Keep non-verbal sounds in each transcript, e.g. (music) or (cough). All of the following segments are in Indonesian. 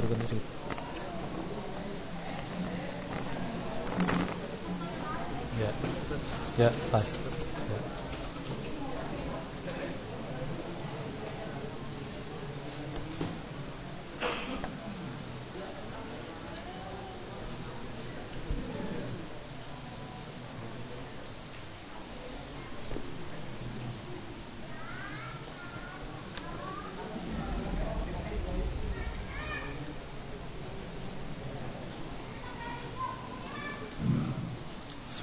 turunkan sedikit. Ya. Ya, pas.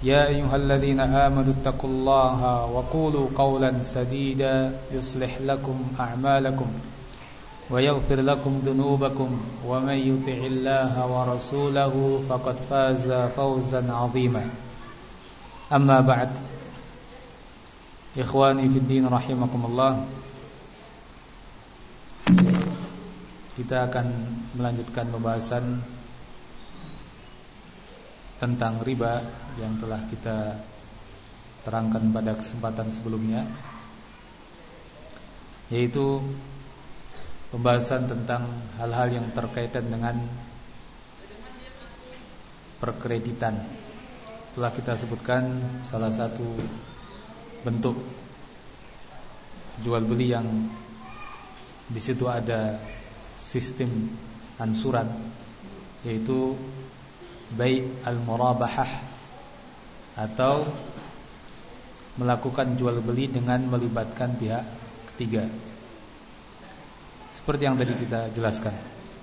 يا أيها الذين آمنوا اتقوا الله وقولوا قولا سديدا يصلح لكم أعمالكم ويغفر لكم ذنوبكم ومن يطع الله ورسوله فقد فاز فوزا عظيما. أما بعد إخواني في الدين رحمكم الله kita akan melanjutkan pembahasan tentang riba yang telah kita terangkan pada kesempatan sebelumnya yaitu pembahasan tentang hal-hal yang terkaitan dengan perkreditan. Telah kita sebutkan salah satu bentuk jual beli yang di situ ada sistem ansuran yaitu baik al-murabahah atau melakukan jual beli dengan melibatkan pihak ketiga. Seperti yang tadi kita jelaskan.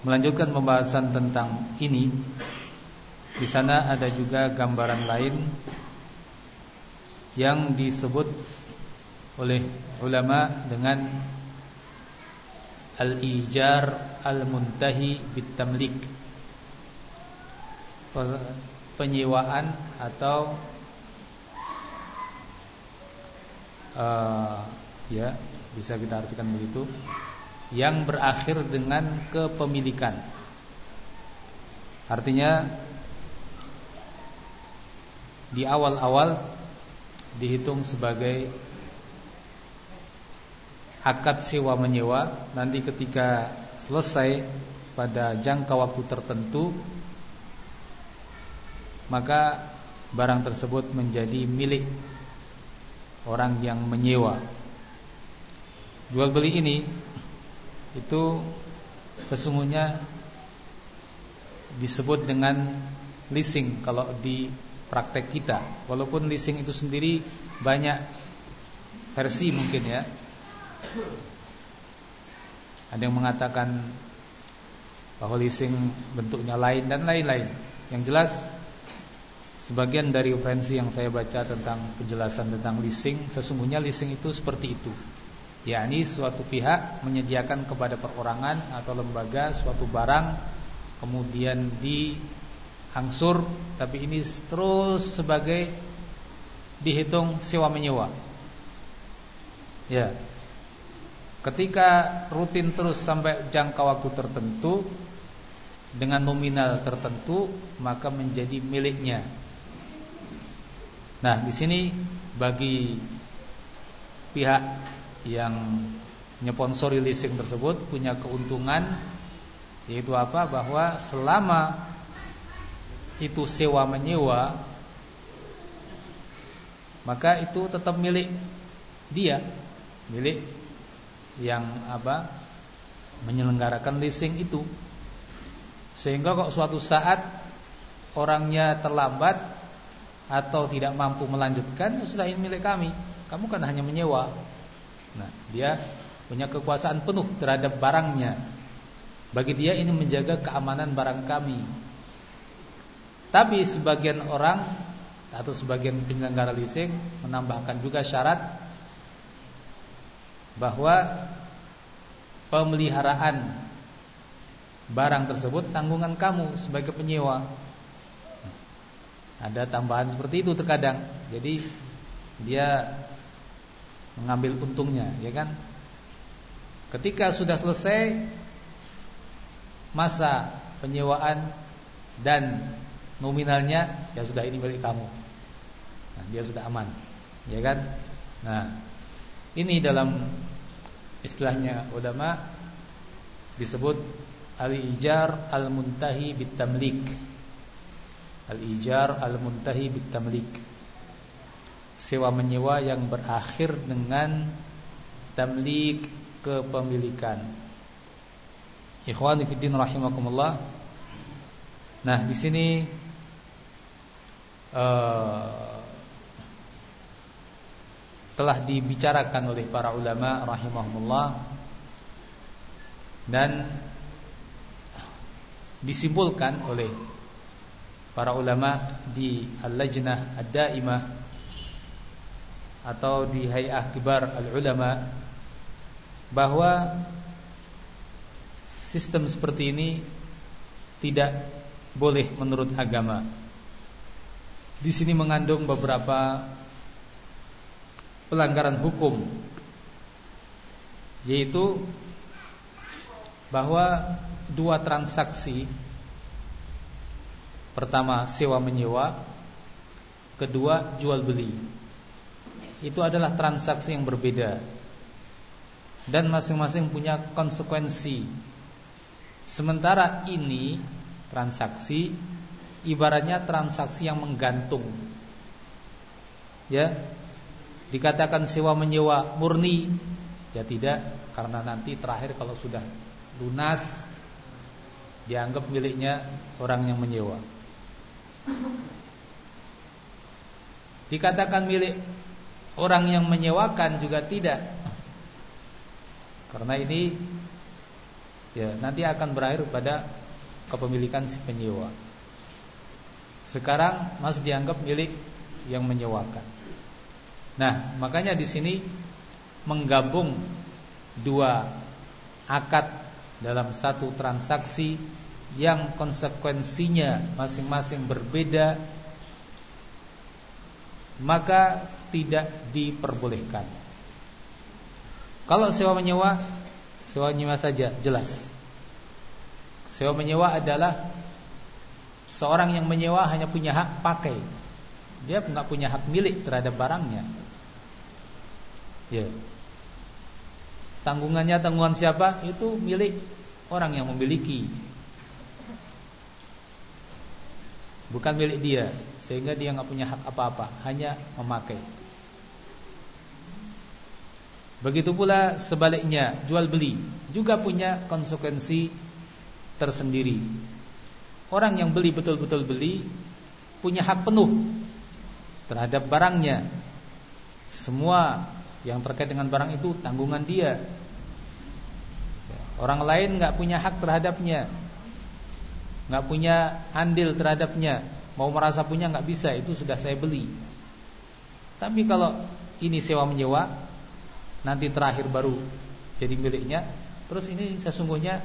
Melanjutkan pembahasan tentang ini, di sana ada juga gambaran lain yang disebut oleh ulama dengan al-ijar al-muntahi bitamlik penyewaan atau uh, ya bisa kita artikan begitu yang berakhir dengan kepemilikan. Artinya di awal-awal dihitung sebagai akad sewa menyewa nanti ketika selesai pada jangka waktu tertentu maka barang tersebut menjadi milik orang yang menyewa. Jual beli ini itu sesungguhnya disebut dengan leasing kalau di praktek kita. Walaupun leasing itu sendiri banyak versi mungkin ya. Ada yang mengatakan bahwa leasing bentuknya lain dan lain-lain. Yang jelas Sebagian dari referensi yang saya baca tentang penjelasan tentang leasing, sesungguhnya leasing itu seperti itu. yakni suatu pihak menyediakan kepada perorangan atau lembaga suatu barang kemudian diangsur tapi ini terus sebagai dihitung sewa menyewa. Ya. Ketika rutin terus sampai jangka waktu tertentu dengan nominal tertentu maka menjadi miliknya Nah, di sini bagi pihak yang nyponsori leasing tersebut punya keuntungan yaitu apa? Bahwa selama itu sewa menyewa maka itu tetap milik dia, milik yang apa? menyelenggarakan leasing itu. Sehingga kok suatu saat orangnya terlambat atau tidak mampu melanjutkan, sudah ini milik kami. Kamu kan hanya menyewa. Nah, dia punya kekuasaan penuh terhadap barangnya. Bagi dia ini menjaga keamanan barang kami. Tapi sebagian orang atau sebagian penyelenggara leasing menambahkan juga syarat bahwa pemeliharaan barang tersebut tanggungan kamu sebagai penyewa. Ada tambahan seperti itu terkadang. Jadi dia mengambil untungnya, ya kan? Ketika sudah selesai masa penyewaan dan nominalnya, ya sudah ini milik kamu. Nah, dia sudah aman, ya kan? Nah, ini dalam istilahnya ulama disebut al-ijar al-muntahi bitamlik. Al-ijar al-muntahi bitamlik. Sewa menyewa yang berakhir dengan tamlik kepemilikan. Ikhwan fillah rahimakumullah. Nah, di sini uh, telah dibicarakan oleh para ulama rahimahumullah dan disimpulkan oleh para ulama di Al-Lajnah Ad-Daimah atau di Hay'ah Kibar Al-Ulama bahwa sistem seperti ini tidak boleh menurut agama. Di sini mengandung beberapa pelanggaran hukum yaitu bahwa dua transaksi pertama sewa menyewa. Kedua jual beli. Itu adalah transaksi yang berbeda. Dan masing-masing punya konsekuensi. Sementara ini transaksi ibaratnya transaksi yang menggantung. Ya dikatakan sewa menyewa murni. Ya tidak karena nanti terakhir kalau sudah lunas dianggap miliknya orang yang menyewa dikatakan milik orang yang menyewakan juga tidak. Karena ini ya nanti akan berakhir pada kepemilikan si penyewa. Sekarang masih dianggap milik yang menyewakan. Nah, makanya di sini menggabung dua akad dalam satu transaksi yang konsekuensinya masing-masing berbeda maka tidak diperbolehkan. Kalau sewa menyewa, sewa menyewa saja jelas. Sewa menyewa adalah seorang yang menyewa hanya punya hak pakai. Dia nggak punya hak milik terhadap barangnya. Ya. Tanggungannya tanggungan siapa? Itu milik orang yang memiliki. Bukan milik dia, sehingga dia nggak punya hak apa-apa, hanya memakai. Begitu pula sebaliknya, jual beli juga punya konsekuensi tersendiri. Orang yang beli betul-betul beli punya hak penuh terhadap barangnya. Semua yang terkait dengan barang itu tanggungan dia. Orang lain nggak punya hak terhadapnya, nggak punya andil terhadapnya. Mau merasa punya nggak bisa, itu sudah saya beli. Tapi kalau ini sewa menyewa, nanti terakhir baru jadi miliknya. Terus ini sesungguhnya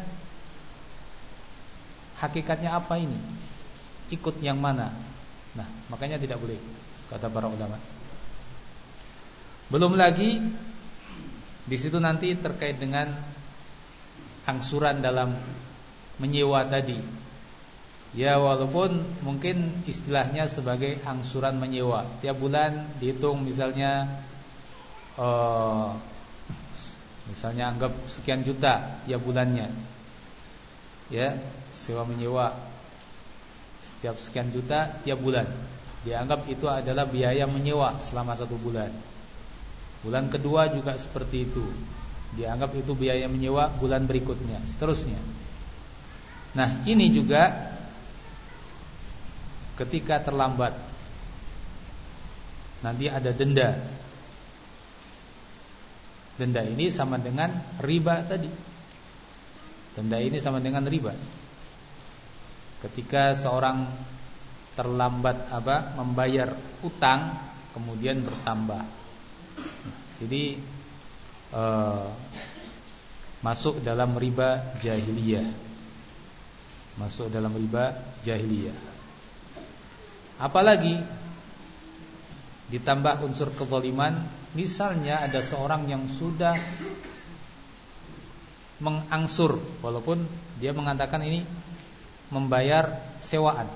hakikatnya apa ini? Ikut yang mana? Nah, makanya tidak boleh kata para ulama. Belum lagi di situ nanti terkait dengan angsuran dalam menyewa tadi. Ya walaupun mungkin istilahnya sebagai angsuran menyewa. Tiap bulan dihitung misalnya uh, misalnya anggap sekian juta tiap bulannya. Ya, sewa menyewa setiap sekian juta tiap bulan. Dianggap itu adalah biaya menyewa selama satu bulan. Bulan kedua juga seperti itu. Dianggap itu biaya menyewa bulan berikutnya, seterusnya. Nah, ini juga ketika terlambat nanti ada denda. Denda ini sama dengan riba tadi. Denda ini sama dengan riba. Ketika seorang terlambat apa membayar utang kemudian bertambah. Jadi eh, masuk dalam riba jahiliyah. Masuk dalam riba jahiliyah. Apalagi ditambah unsur kezaliman, misalnya ada seorang yang sudah mengangsur walaupun dia mengatakan ini membayar sewaan.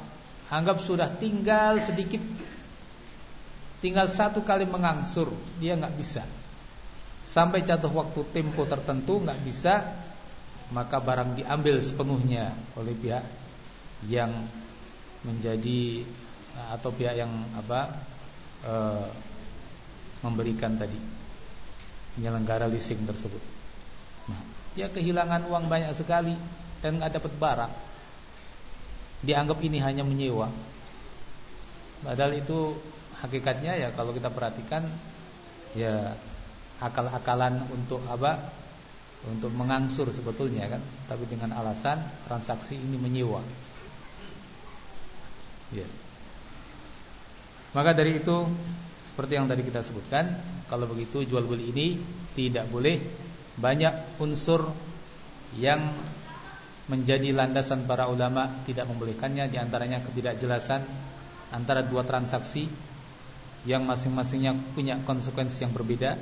Anggap sudah tinggal sedikit tinggal satu kali mengangsur, dia nggak bisa. Sampai jatuh waktu tempo tertentu nggak bisa, maka barang diambil sepenuhnya oleh pihak yang menjadi atau pihak yang apa e, memberikan tadi penyelenggara leasing tersebut. Nah, dia kehilangan uang banyak sekali dan nggak dapat barang. Dianggap ini hanya menyewa. Padahal itu hakikatnya ya kalau kita perhatikan ya akal-akalan untuk apa? Untuk mengangsur sebetulnya kan, tapi dengan alasan transaksi ini menyewa. Ya. Maka dari itu seperti yang tadi kita sebutkan, kalau begitu jual beli ini tidak boleh banyak unsur yang menjadi landasan para ulama tidak membolehkannya di antaranya ketidakjelasan antara dua transaksi yang masing-masingnya punya konsekuensi yang berbeda.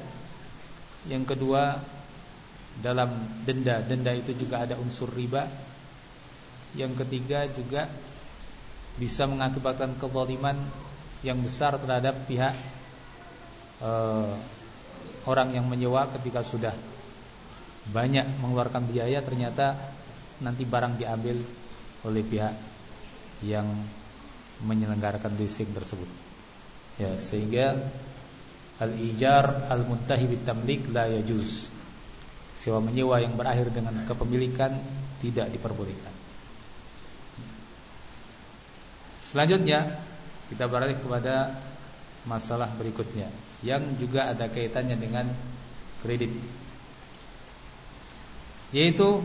Yang kedua, dalam denda, denda itu juga ada unsur riba. Yang ketiga juga bisa mengakibatkan kezaliman yang besar terhadap pihak uh, orang yang menyewa ketika sudah banyak mengeluarkan biaya ternyata nanti barang diambil oleh pihak yang menyelenggarakan leasing tersebut. Ya, sehingga al-ijar al-muntahi bitamlik la yajuz. Sewa menyewa yang berakhir dengan kepemilikan tidak diperbolehkan. Selanjutnya kita beralih kepada masalah berikutnya yang juga ada kaitannya dengan kredit. Yaitu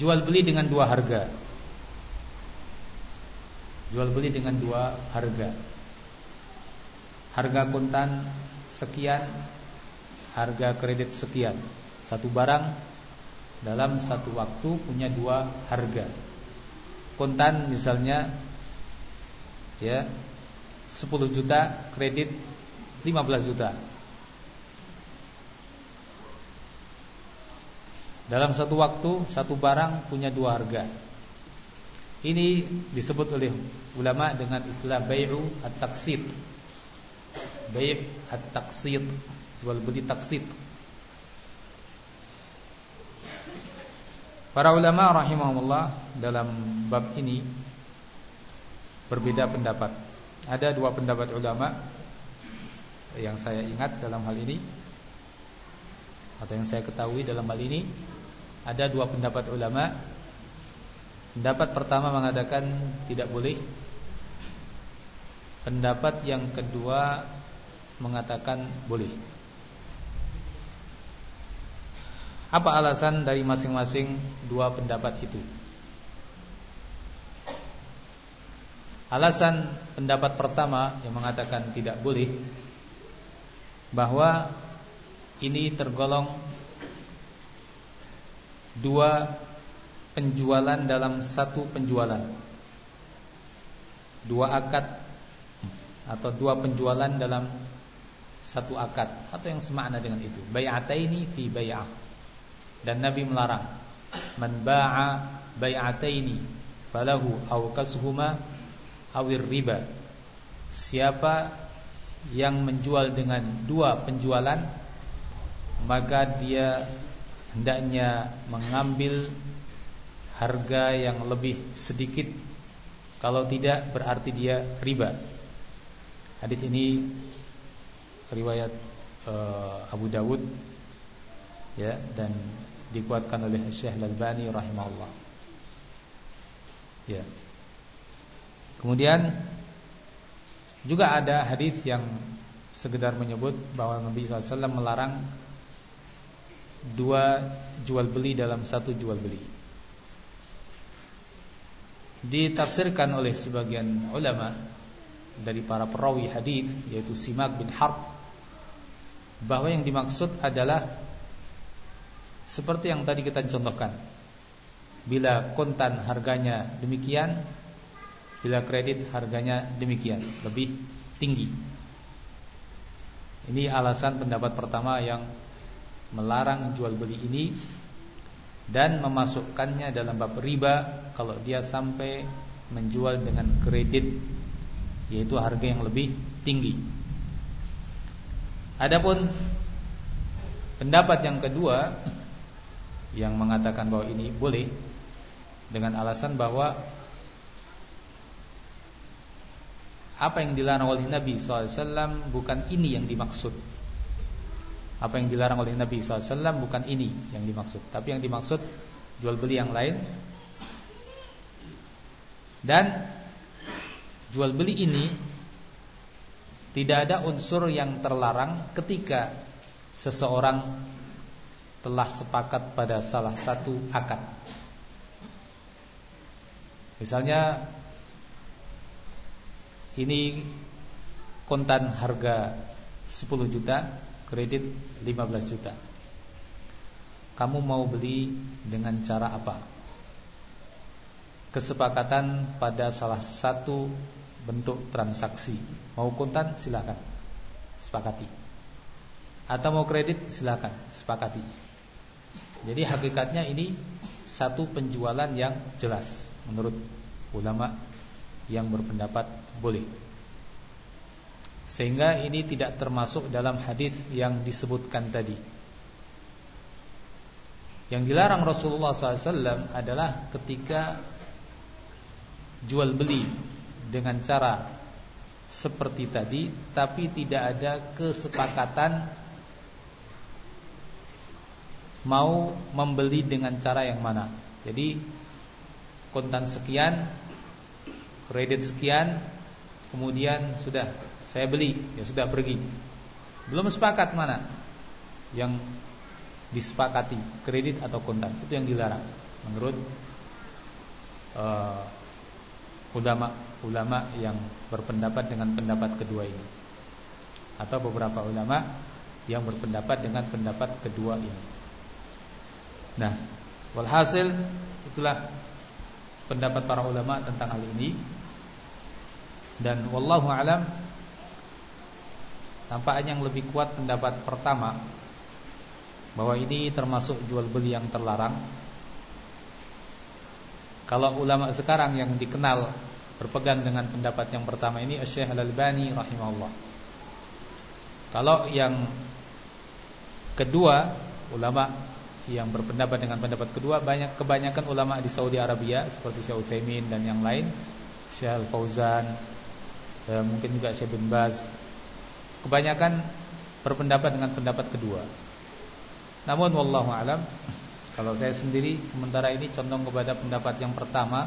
jual beli dengan dua harga. Jual beli dengan dua harga Harga kontan sekian Harga kredit sekian Satu barang Dalam satu waktu punya dua harga Kontan misalnya Ya 10 juta Kredit 15 juta Dalam satu waktu Satu barang punya dua harga ini disebut oleh ulama dengan istilah bai'u at-taqsid. Bai' at-taqsid, jual beli taksid. Para ulama rahimahumullah dalam bab ini berbeda pendapat. Ada dua pendapat ulama yang saya ingat dalam hal ini atau yang saya ketahui dalam hal ini ada dua pendapat ulama Pendapat pertama mengatakan tidak boleh. Pendapat yang kedua mengatakan boleh. Apa alasan dari masing-masing dua pendapat itu? Alasan pendapat pertama yang mengatakan tidak boleh bahwa ini tergolong dua penjualan dalam satu penjualan. Dua akad Atau dua penjualan dalam satu akad Atau yang semakna dengan itu. Bay'ataini fi bay'ah Dan Nabi melarang. Man ba'a bay'ataini Falahu awkasuhuma Awir riba Siapa yang menjual dengan dua penjualan Maka dia hendaknya mengambil harga yang lebih sedikit. Kalau tidak berarti dia riba. Hadis ini riwayat uh, Abu Dawud ya dan dikuatkan oleh Syekh Al-Albani rahimahullah. Ya. Kemudian Juga ada hadis yang sekedar menyebut bahwa Nabi SAW melarang dua jual beli dalam satu jual beli. Ditafsirkan oleh sebagian ulama dari para perawi hadis yaitu Simak bin Harb bahwa yang dimaksud adalah seperti yang tadi kita contohkan. Bila kontan harganya demikian, bila kredit harganya demikian, lebih tinggi. Ini alasan pendapat pertama yang melarang jual beli ini dan memasukkannya dalam bab riba kalau dia sampai menjual dengan kredit yaitu harga yang lebih tinggi. Adapun pendapat yang kedua yang mengatakan bahwa ini boleh dengan alasan bahwa apa yang dilarang oleh Nabi SAW bukan ini yang dimaksud. Apa yang dilarang oleh Nabi SAW bukan ini yang dimaksud, tapi yang dimaksud jual beli yang lain. Dan jual beli ini tidak ada unsur yang terlarang ketika seseorang telah sepakat pada salah satu akad. Misalnya ini kontan harga 10 juta, kredit 15 juta. Kamu mau beli dengan cara apa? Kesepakatan pada salah satu bentuk transaksi. Mau kontan silakan. Sepakati. Atau mau kredit silakan, sepakati. Jadi hakikatnya ini satu penjualan yang jelas menurut ulama yang berpendapat boleh. Sehingga ini tidak termasuk dalam hadis yang disebutkan tadi. Yang dilarang Rasulullah SAW adalah ketika jual beli dengan cara seperti tadi, tapi tidak ada kesepakatan mau membeli dengan cara yang mana. Jadi kontan sekian kredit sekian, kemudian sudah saya beli, ya sudah pergi. Belum sepakat mana yang disepakati, kredit atau kontan. Itu yang dilarang menurut uh, ulama ulama yang berpendapat dengan pendapat kedua ini. Atau beberapa ulama yang berpendapat dengan pendapat kedua ini. Nah, walhasil itulah pendapat para ulama tentang hal ini dan wallahu alam nampaknya yang lebih kuat pendapat pertama bahwa ini termasuk jual beli yang terlarang. Kalau ulama sekarang yang dikenal berpegang dengan pendapat yang pertama ini Syekh Al-Albani rahimahullah. Kalau yang kedua ulama yang berpendapat dengan pendapat kedua banyak kebanyakan ulama di Saudi Arabia seperti Syekh Utsaimin dan yang lain Syekh Al-Fauzan ya, mungkin juga Syekh bin Baz kebanyakan berpendapat dengan pendapat kedua. Namun wallahu alam kalau saya sendiri sementara ini condong kepada pendapat yang pertama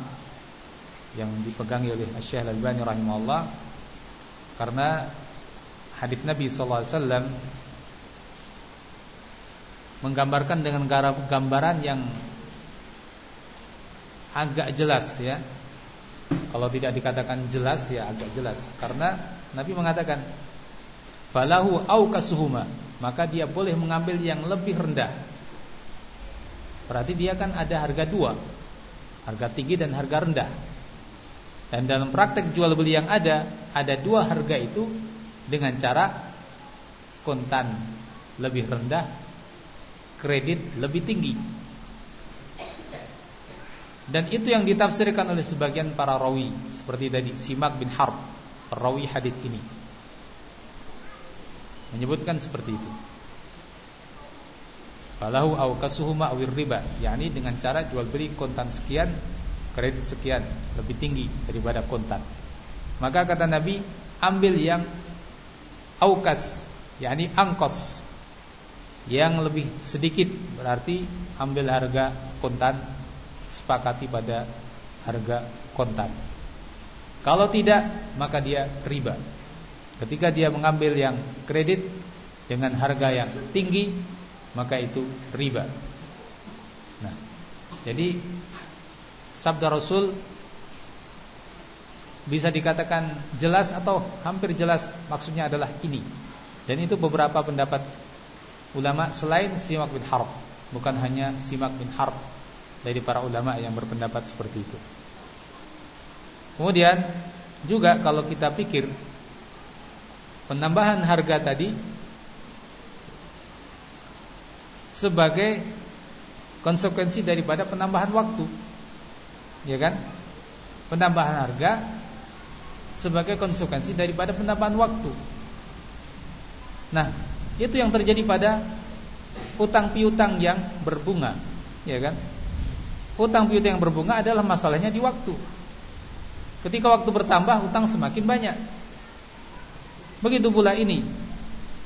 yang dipegangi oleh Syekh Al-Albani rahimahullah karena hadis Nabi sallallahu alaihi wasallam menggambarkan dengan gambaran yang agak jelas ya. Kalau tidak dikatakan jelas ya agak jelas. Karena Nabi mengatakan falahu au kasuhuma maka dia boleh mengambil yang lebih rendah. Berarti dia kan ada harga dua Harga tinggi dan harga rendah. Dan dalam praktek jual beli yang ada Ada dua harga itu Dengan cara Kontan lebih rendah Kredit lebih tinggi dan itu yang ditafsirkan oleh sebagian para rawi seperti tadi Simak bin Harb, perawi hadis ini. Menyebutkan seperti itu. Falahu au kasuhuma awir riba, yakni dengan cara jual beli kontan sekian, kredit sekian, lebih tinggi daripada kontan. Maka kata Nabi, ambil yang aukas, yakni angkos yang lebih sedikit, berarti ambil harga kontan sepakati pada harga kontan. Kalau tidak, maka dia riba. Ketika dia mengambil yang kredit dengan harga yang tinggi, maka itu riba. Nah, jadi sabda Rasul bisa dikatakan jelas atau hampir jelas maksudnya adalah ini. Dan itu beberapa pendapat ulama selain Simak bin Harb, bukan hanya Simak bin Harb dari para ulama yang berpendapat seperti itu. Kemudian juga kalau kita pikir penambahan harga tadi sebagai konsekuensi daripada penambahan waktu. Ya kan? Penambahan harga sebagai konsekuensi daripada penambahan waktu. Nah, itu yang terjadi pada utang piutang yang berbunga, ya kan? Utang piutang yang berbunga adalah masalahnya di waktu. Ketika waktu bertambah, utang semakin banyak. Begitu pula ini.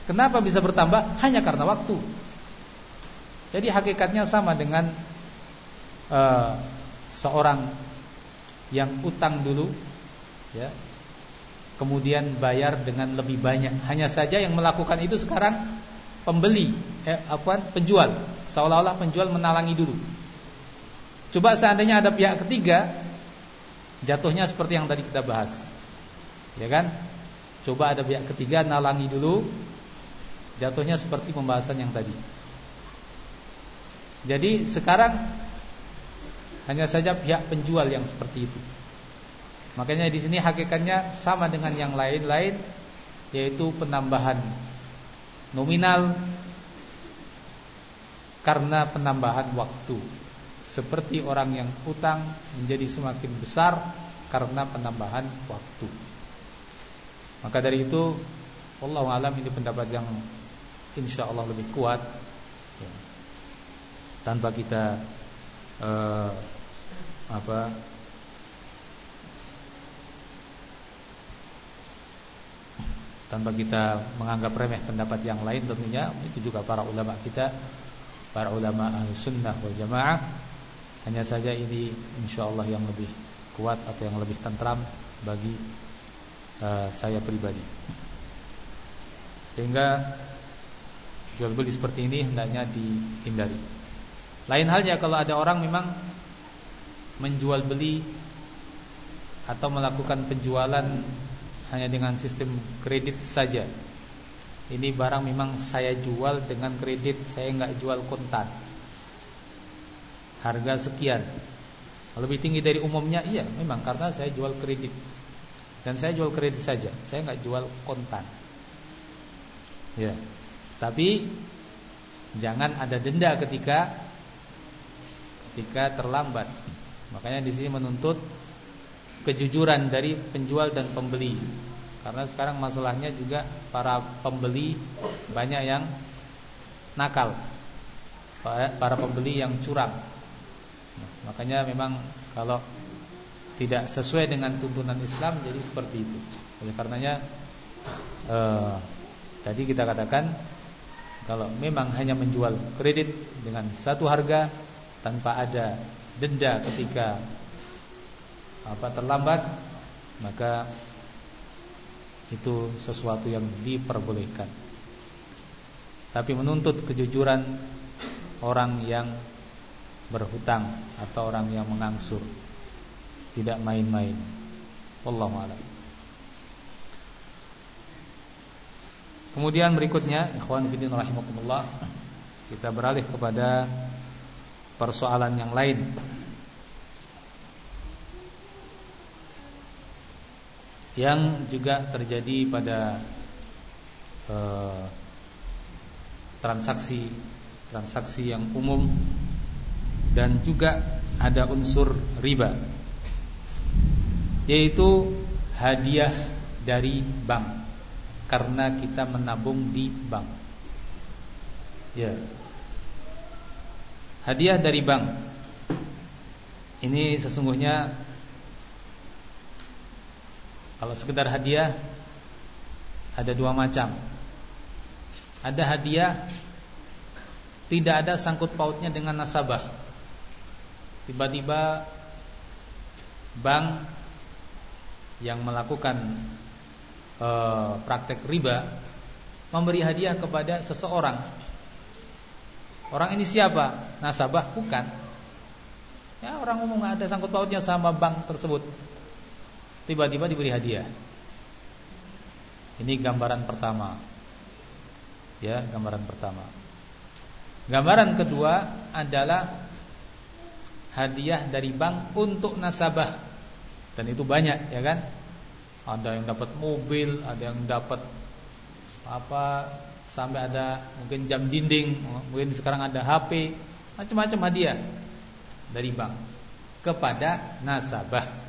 Kenapa bisa bertambah? Hanya karena waktu. Jadi hakikatnya sama dengan uh, seorang yang utang dulu, ya, kemudian bayar dengan lebih banyak. Hanya saja yang melakukan itu sekarang pembeli, eh, apa, penjual. Seolah-olah penjual menalangi dulu. Coba seandainya ada pihak ketiga, jatuhnya seperti yang tadi kita bahas, ya kan? Coba ada pihak ketiga nalangi dulu, jatuhnya seperti pembahasan yang tadi. Jadi sekarang hanya saja pihak penjual yang seperti itu. Makanya di sini hakikatnya sama dengan yang lain-lain yaitu penambahan nominal karena penambahan waktu. Seperti orang yang utang menjadi semakin besar karena penambahan waktu. Maka dari itu Allah alam ini pendapat yang insya Allah lebih kuat tanpa kita uh, apa tanpa kita menganggap remeh pendapat yang lain tentunya itu juga para ulama kita para ulama sunnah wal jamaah. Hanya saja ini insya Allah yang lebih kuat atau yang lebih tentram bagi uh, saya pribadi. Sehingga jual beli seperti ini hendaknya dihindari. Lain halnya kalau ada orang memang menjual beli atau melakukan penjualan hanya dengan sistem kredit saja. Ini barang memang saya jual dengan kredit, saya nggak jual kontan. Harga sekian. Lebih tinggi dari umumnya, iya memang karena saya jual kredit. Dan saya jual kredit saja, saya nggak jual kontan. Ya. Tapi jangan ada denda ketika ketika terlambat. Makanya di sini menuntut kejujuran dari penjual dan pembeli. Karena sekarang masalahnya juga para pembeli banyak yang nakal. Para pembeli yang curang. makanya memang kalau tidak sesuai dengan tuntunan Islam jadi seperti itu. Oleh karenanya eh, tadi kita katakan kalau memang hanya menjual kredit dengan satu harga tanpa ada denda ketika apa terlambat maka itu sesuatu yang diperbolehkan. Tapi menuntut kejujuran orang yang berhutang atau orang yang mengangsur tidak main-main. Wallahu a'lam. Kemudian berikutnya ikhwan fillah rahimakumullah kita beralih kepada persoalan yang lain. Yang juga terjadi pada eh, transaksi transaksi yang umum dan juga ada unsur riba yaitu hadiah dari bank karena kita menabung di bank. Ya, Hadiah dari bank Ini sesungguhnya Kalau sekedar hadiah Ada dua macam Ada hadiah Tidak ada sangkut pautnya dengan nasabah Tiba-tiba Bank Yang melakukan e, praktek riba memberi hadiah kepada seseorang. Orang ini siapa? Nasabah bukan. Ya orang umum nggak ada sangkut pautnya sama bank tersebut. Tiba-tiba diberi hadiah. Ini gambaran pertama. Ya, gambaran pertama. Gambaran kedua adalah hadiah dari bank untuk nasabah. Dan itu banyak, ya kan? Ada yang dapat mobil, ada yang dapat apa sampai ada mungkin jam dinding, mungkin sekarang ada HP, macam-macam hadiah dari bank kepada nasabah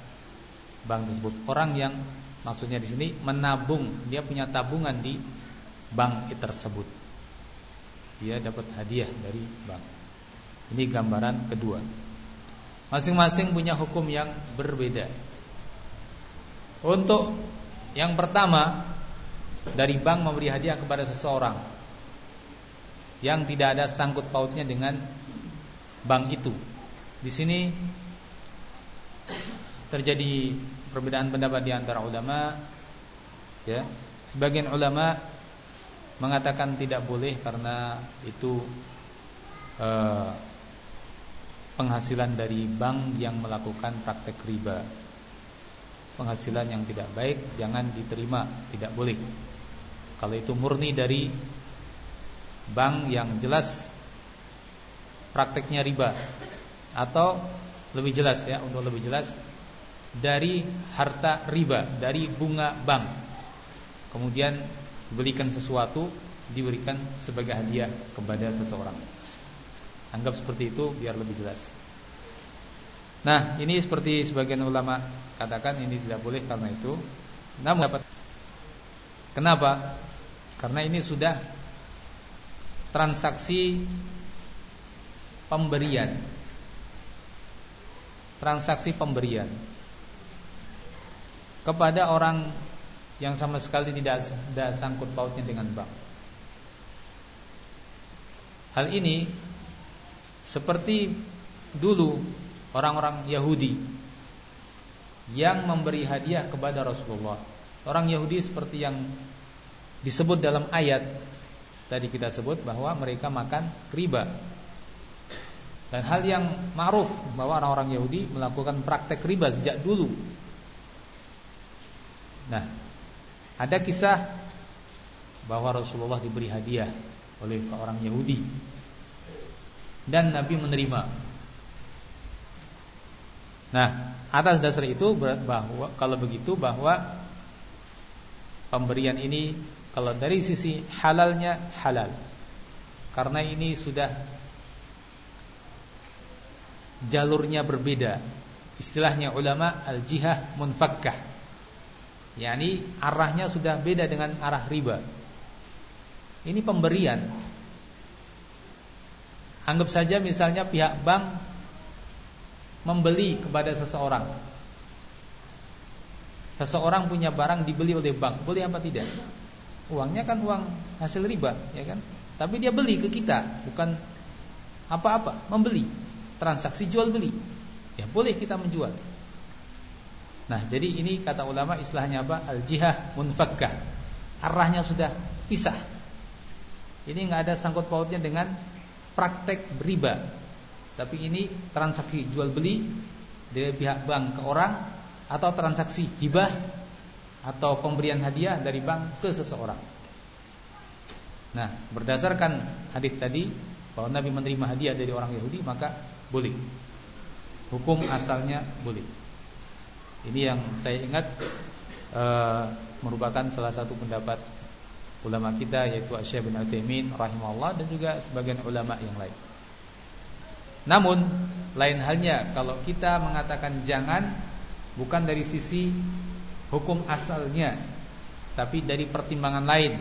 bank tersebut. Orang yang maksudnya di sini menabung, dia punya tabungan di bank tersebut. Dia dapat hadiah dari bank. Ini gambaran kedua. Masing-masing punya hukum yang berbeda. Untuk yang pertama dari bank memberi hadiah kepada seseorang yang tidak ada sangkut pautnya dengan bank itu. Di sini terjadi perbedaan pendapat di antara ulama ya. Sebagian ulama mengatakan tidak boleh karena itu eh, penghasilan dari bank yang melakukan praktek riba. Penghasilan yang tidak baik jangan diterima, tidak boleh. Kalau itu murni dari bank yang jelas prakteknya riba atau lebih jelas ya untuk lebih jelas dari harta riba dari bunga bank. Kemudian belikan sesuatu diberikan sebagai hadiah kepada seseorang. Anggap seperti itu biar lebih jelas. Nah ini seperti sebagian ulama katakan ini tidak boleh karena itu. Namun dapat kenapa? Karena ini sudah transaksi pemberian. Transaksi pemberian kepada orang yang sama sekali tidak ada sangkut pautnya dengan bank. Hal ini seperti dulu orang-orang Yahudi yang memberi hadiah kepada Rasulullah. Orang Yahudi seperti yang disebut dalam ayat tadi kita sebut bahwa mereka makan riba. Dan hal yang ma'ruf bahwa orang-orang Yahudi melakukan praktek riba sejak dulu. Nah, ada kisah bahwa Rasulullah diberi hadiah oleh seorang Yahudi dan Nabi menerima. Nah, atas dasar itu bahwa kalau begitu bahwa pemberian ini kalau dari sisi halalnya halal. Karena ini sudah jalurnya berbeda. Istilahnya ulama al-jihah munfakkah. Yakni arahnya sudah beda dengan arah riba. Ini pemberian. Anggap saja misalnya pihak bank membeli kepada seseorang. Seseorang punya barang dibeli oleh bank, boleh apa tidak? Uangnya kan uang hasil riba, ya kan? Tapi dia beli ke kita, bukan apa-apa, membeli. Transaksi jual beli. Ya boleh kita menjual. Nah, jadi ini kata ulama istilahnya apa? Al-jihah munfakkah. Arahnya sudah pisah. Ini nggak ada sangkut pautnya dengan praktek riba. Tapi ini transaksi jual beli dari pihak bank ke orang atau transaksi hibah atau pemberian hadiah dari bank ke seseorang. Nah, berdasarkan hadis tadi bahwa Nabi menerima hadiah dari orang Yahudi maka boleh. Hukum asalnya boleh. Ini yang saya ingat e, merupakan salah satu pendapat ulama kita yaitu Syekh bin Utsaimin rahimahullah dan juga sebagian ulama yang lain. Namun lain halnya kalau kita mengatakan jangan bukan dari sisi hukum asalnya tapi dari pertimbangan lain.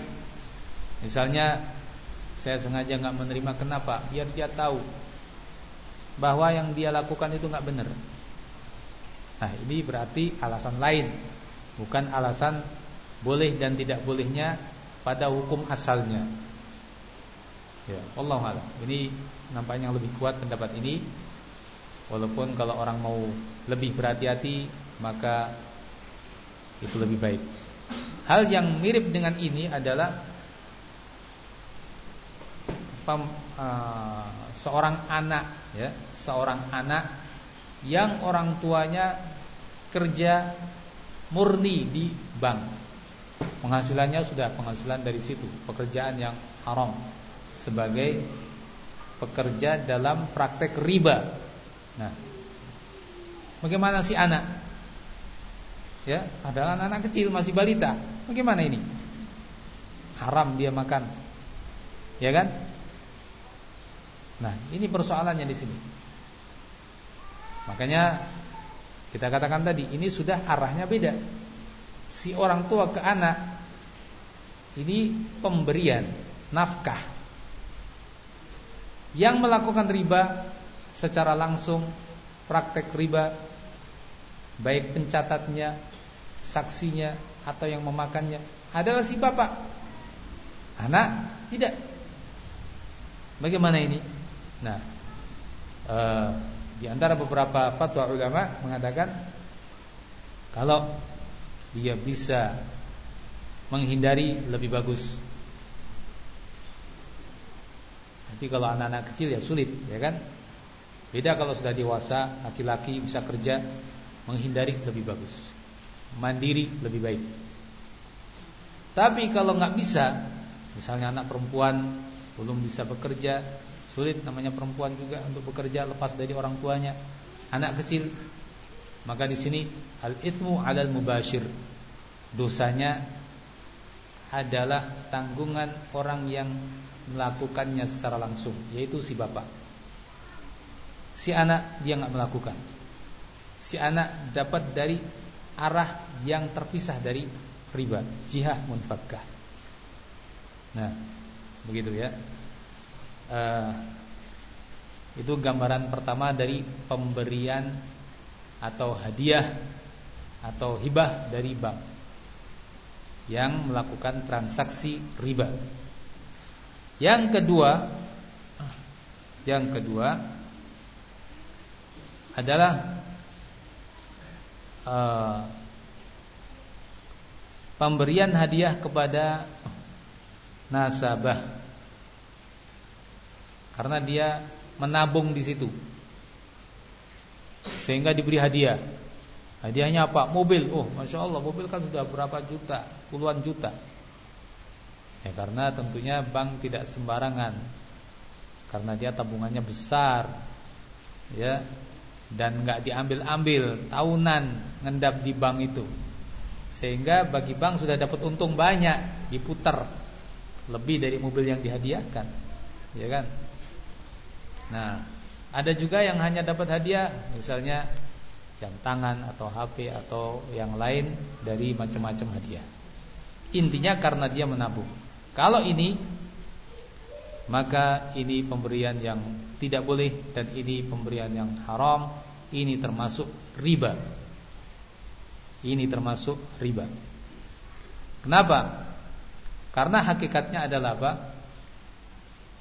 Misalnya saya sengaja nggak menerima kenapa? Biar dia tahu bahwa yang dia lakukan itu nggak benar nah ini berarti alasan lain. Bukan alasan boleh dan tidak bolehnya pada hukum asalnya. Ya Allah alam. Ini nampaknya lebih kuat pendapat ini. Walaupun kalau orang mau lebih berhati-hati maka itu lebih baik. Hal yang mirip dengan ini adalah uh, seorang anak ya, seorang anak yang orang tuanya kerja murni di bank. Penghasilannya sudah penghasilan dari situ, pekerjaan yang haram sebagai pekerja dalam praktek riba. Nah, bagaimana si anak? Ya, adalah anak, kecil masih balita. Bagaimana ini? Haram dia makan. Ya kan? Nah, ini persoalannya di sini. Makanya kita katakan tadi, ini sudah arahnya beda. Si orang tua ke anak ini pemberian nafkah. Yang melakukan riba secara langsung praktek riba baik pencatatnya, saksinya atau yang memakannya adalah si bapak. Anak tidak. Bagaimana ini? Nah, eh, di antara beberapa fatwa ulama mengatakan kalau dia bisa menghindari lebih bagus. Tapi kalau anak-anak kecil ya sulit, ya kan? Beda kalau sudah dewasa, laki-laki bisa kerja, menghindari lebih bagus. Mandiri lebih baik. Tapi kalau nggak bisa, misalnya anak perempuan belum bisa bekerja, Sulit namanya perempuan juga untuk bekerja lepas dari orang tuanya. Anak kecil. Maka di sini al-ithmu 'alal mubashir. Dosanya adalah tanggungan orang yang melakukannya secara langsung, yaitu si bapak. Si anak dia nggak melakukan. Si anak dapat dari arah yang terpisah dari riba, jihad munfakkah. Nah, begitu ya uh, itu gambaran pertama dari pemberian atau hadiah atau hibah dari bank yang melakukan transaksi riba. Yang kedua, yang kedua adalah uh, pemberian hadiah kepada nasabah karena dia menabung di situ. Sehingga diberi hadiah. Hadiahnya apa? Mobil. Oh, masya Allah, mobil kan sudah berapa juta, puluhan juta. Ya karena tentunya bank tidak sembarangan. Karena dia tabungannya besar. Ya. Dan nggak diambil-ambil tahunan ngendap di bank itu. Sehingga bagi bank sudah dapat untung banyak diputar lebih dari mobil yang dihadiahkan. Ya kan? Nah, ada juga yang hanya dapat hadiah, misalnya jam tangan atau HP atau yang lain dari macam-macam hadiah. Intinya karena dia menabung. Kalau ini maka ini pemberian yang tidak boleh dan ini pemberian yang haram, ini termasuk riba. Ini termasuk riba. Kenapa? Karena hakikatnya adalah apa?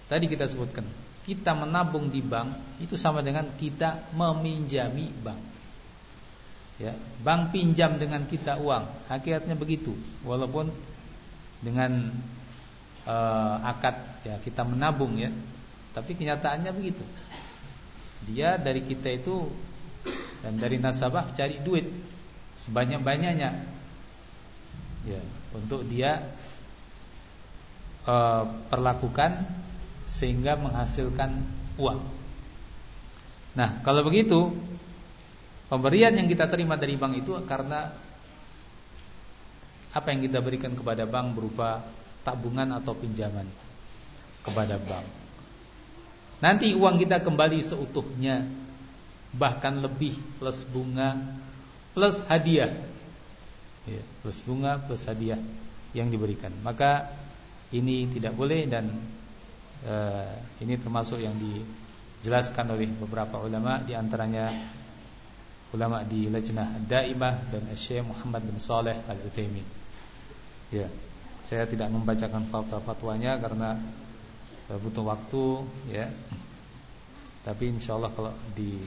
Tadi kita sebutkan kita menabung di bank itu sama dengan kita meminjami bank. Ya, bank pinjam dengan kita uang, hakikatnya begitu. Walaupun dengan uh, akad ya kita menabung ya, tapi kenyataannya begitu. Dia dari kita itu dan dari nasabah cari duit sebanyak-banyaknya. Ya, untuk dia uh, perlakukan sehingga menghasilkan uang. Nah, kalau begitu pemberian yang kita terima dari bank itu karena apa yang kita berikan kepada bank berupa tabungan atau pinjaman kepada bank. Nanti uang kita kembali seutuhnya bahkan lebih plus bunga plus hadiah. Ya, plus bunga plus hadiah yang diberikan. Maka ini tidak boleh dan ini termasuk yang dijelaskan oleh beberapa ulama di antaranya ulama di Lajnah Daimah dan Syekh Muhammad bin Saleh Al-Utsaimin. Ya. Saya tidak membacakan fatwa-fatwanya karena uh, butuh waktu ya. Tapi insyaallah kalau di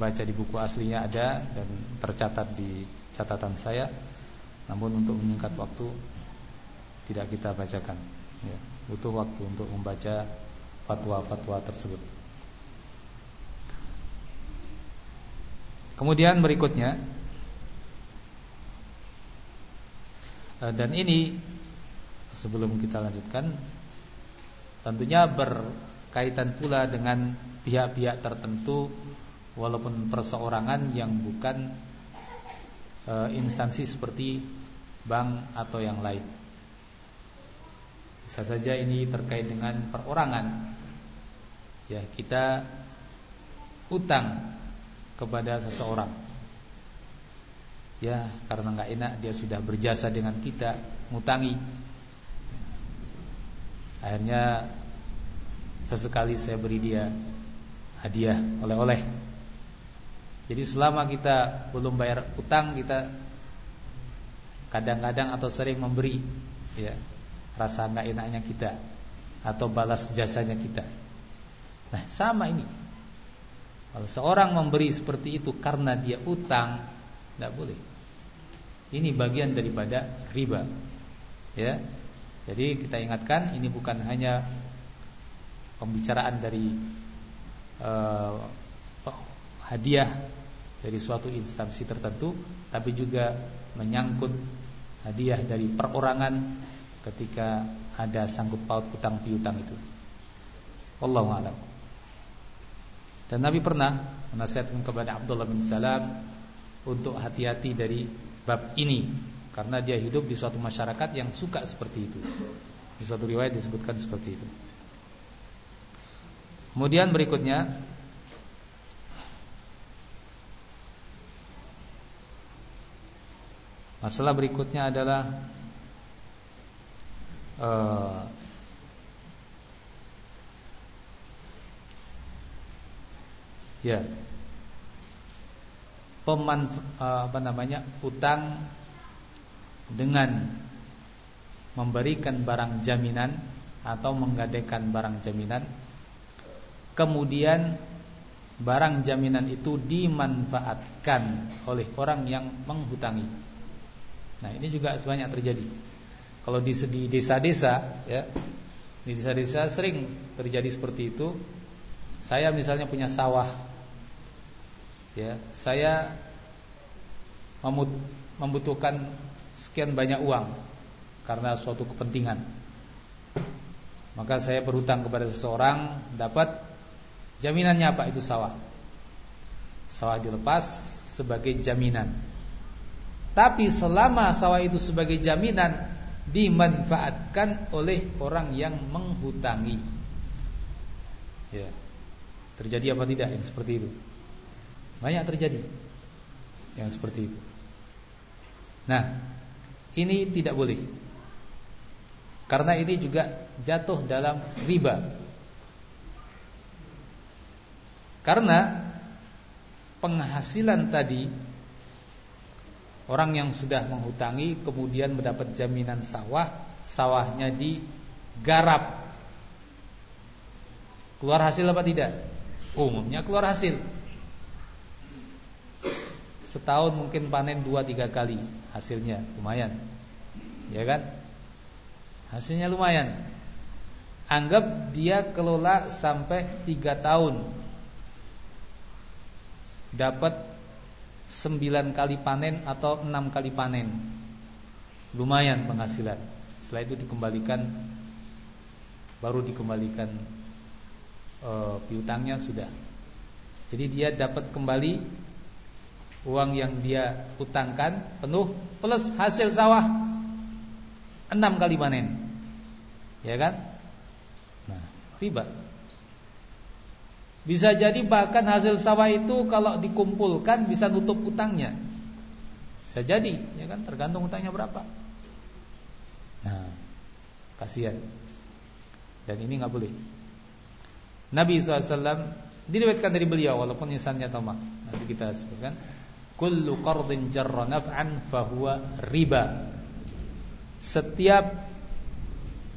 baca di buku aslinya ada dan tercatat di catatan saya Namun untuk meningkat waktu tidak kita bacakan. Ya, butuh waktu untuk membaca fatwa-fatwa tersebut. Kemudian berikutnya eh, dan ini sebelum kita lanjutkan tentunya berkaitan pula dengan pihak-pihak tertentu walaupun perseorangan yang bukan e, instansi seperti bank atau yang lain. Bisa saja ini terkait dengan perorangan. Ya, kita utang kepada seseorang. Ya, karena nggak enak dia sudah berjasa dengan kita, ngutangi. Akhirnya sesekali saya beri dia hadiah oleh-oleh. Jadi selama kita belum bayar utang kita kadang-kadang atau sering memberi ya rasa nggak enaknya kita atau balas jasanya kita. Nah, sama ini. Kalau seorang memberi seperti itu karena dia utang, tidak boleh. Ini bagian daripada riba. Ya. Jadi kita ingatkan ini bukan hanya pembicaraan dari uh, hadiah dari suatu instansi tertentu, tapi juga menyangkut hadiah dari perorangan ketika ada sangkut paut utang piutang itu. Wallahu a'lam. Dan Nabi pernah menasihatkan kepada Abdullah bin Salam untuk hati-hati dari bab ini karena dia hidup di suatu masyarakat yang suka seperti itu. Di suatu riwayat disebutkan seperti itu. Kemudian berikutnya Masalah berikutnya adalah uh, Ya. Peman apa namanya? utang dengan memberikan barang jaminan atau menggadaikan barang jaminan kemudian barang jaminan itu dimanfaatkan oleh orang yang menghutangi. Nah, ini juga sebanyak terjadi. Kalau di desa-desa ya, di desa-desa sering terjadi seperti itu. Saya misalnya punya sawah ya saya membutuhkan sekian banyak uang karena suatu kepentingan. Maka saya berhutang kepada seseorang dapat jaminannya apa itu sawah. Sawah dilepas sebagai jaminan. Tapi selama sawah itu sebagai jaminan dimanfaatkan oleh orang yang menghutangi ya terjadi apa tidak yang seperti itu banyak terjadi yang seperti itu. Nah, ini tidak boleh. Karena ini juga jatuh dalam riba. Karena penghasilan tadi orang yang sudah menghutangi kemudian mendapat jaminan sawah, sawahnya digarap. Keluar hasil apa tidak? Umumnya keluar hasil. Setahun mungkin panen dua tiga kali hasilnya lumayan. Ya kan? Hasilnya lumayan. Anggap dia kelola sampai tiga tahun. Dapat sembilan kali panen atau enam kali panen. Lumayan penghasilan. Setelah itu dikembalikan baru dikembalikan e, piutangnya sudah. Jadi dia dapat kembali uang yang dia utangkan penuh plus hasil sawah. Enam kali panen, ya kan? Nah, riba. Bisa jadi bahkan hasil sawah itu kalau dikumpulkan bisa nutup utangnya. Bisa jadi, ya kan? Tergantung utangnya berapa. Nah, kasihan. Dan ini nggak boleh. Nabi SAW diriwayatkan dari beliau walaupun insannya tamak. Nanti kita sebutkan kullu qardin jarra naf'an fahuwa riba. Setiap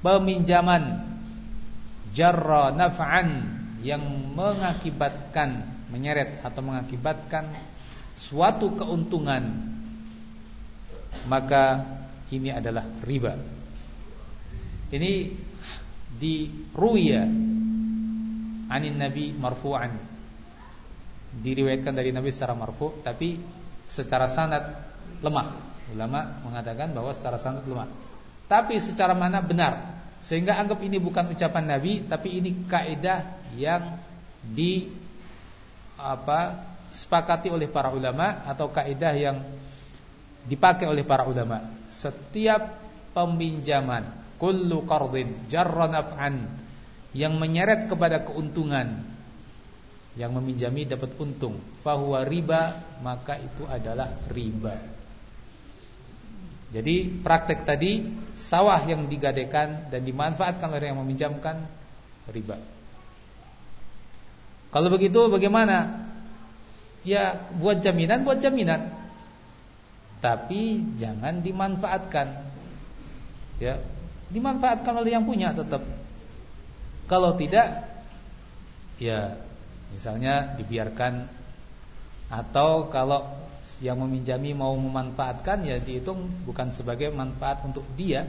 peminjaman jarra naf'an yang mengakibatkan menyeret atau mengakibatkan suatu keuntungan maka ini adalah riba. Ini di ruya anin Nabi marfu'an. Diriwayatkan dari Nabi secara marfu, tapi secara sanad lemah. Ulama mengatakan bahwa secara sanad lemah. Tapi secara mana benar. Sehingga anggap ini bukan ucapan Nabi, tapi ini kaidah yang di apa sepakati oleh para ulama atau kaidah yang dipakai oleh para ulama. Setiap peminjaman kullu qardin jarra naf'an yang menyeret kepada keuntungan yang meminjami dapat untung fahuwa riba maka itu adalah riba. Jadi praktek tadi sawah yang digadekan dan dimanfaatkan oleh yang meminjamkan riba. Kalau begitu bagaimana? Ya buat jaminan buat jaminan. Tapi jangan dimanfaatkan. Ya, dimanfaatkan oleh yang punya tetap. Kalau tidak ya misalnya dibiarkan atau kalau yang meminjami mau memanfaatkan ya dihitung bukan sebagai manfaat untuk dia.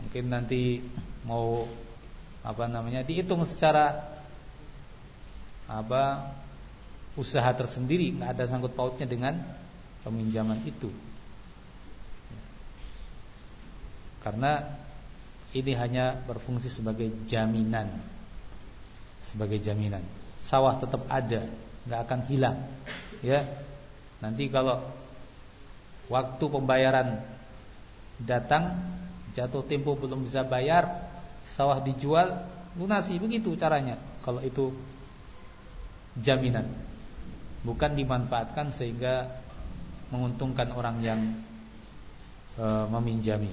Mungkin nanti mau apa namanya dihitung secara apa usaha tersendiri nggak ada sangkut pautnya dengan peminjaman itu. Karena ini hanya berfungsi sebagai jaminan. Sebagai jaminan. Sawah tetap ada, nggak akan hilang. Ya. Nanti kalau waktu pembayaran datang, jatuh tempo belum bisa bayar, sawah dijual, lunasi begitu caranya. Kalau itu jaminan. Bukan dimanfaatkan sehingga menguntungkan orang yang e, meminjami.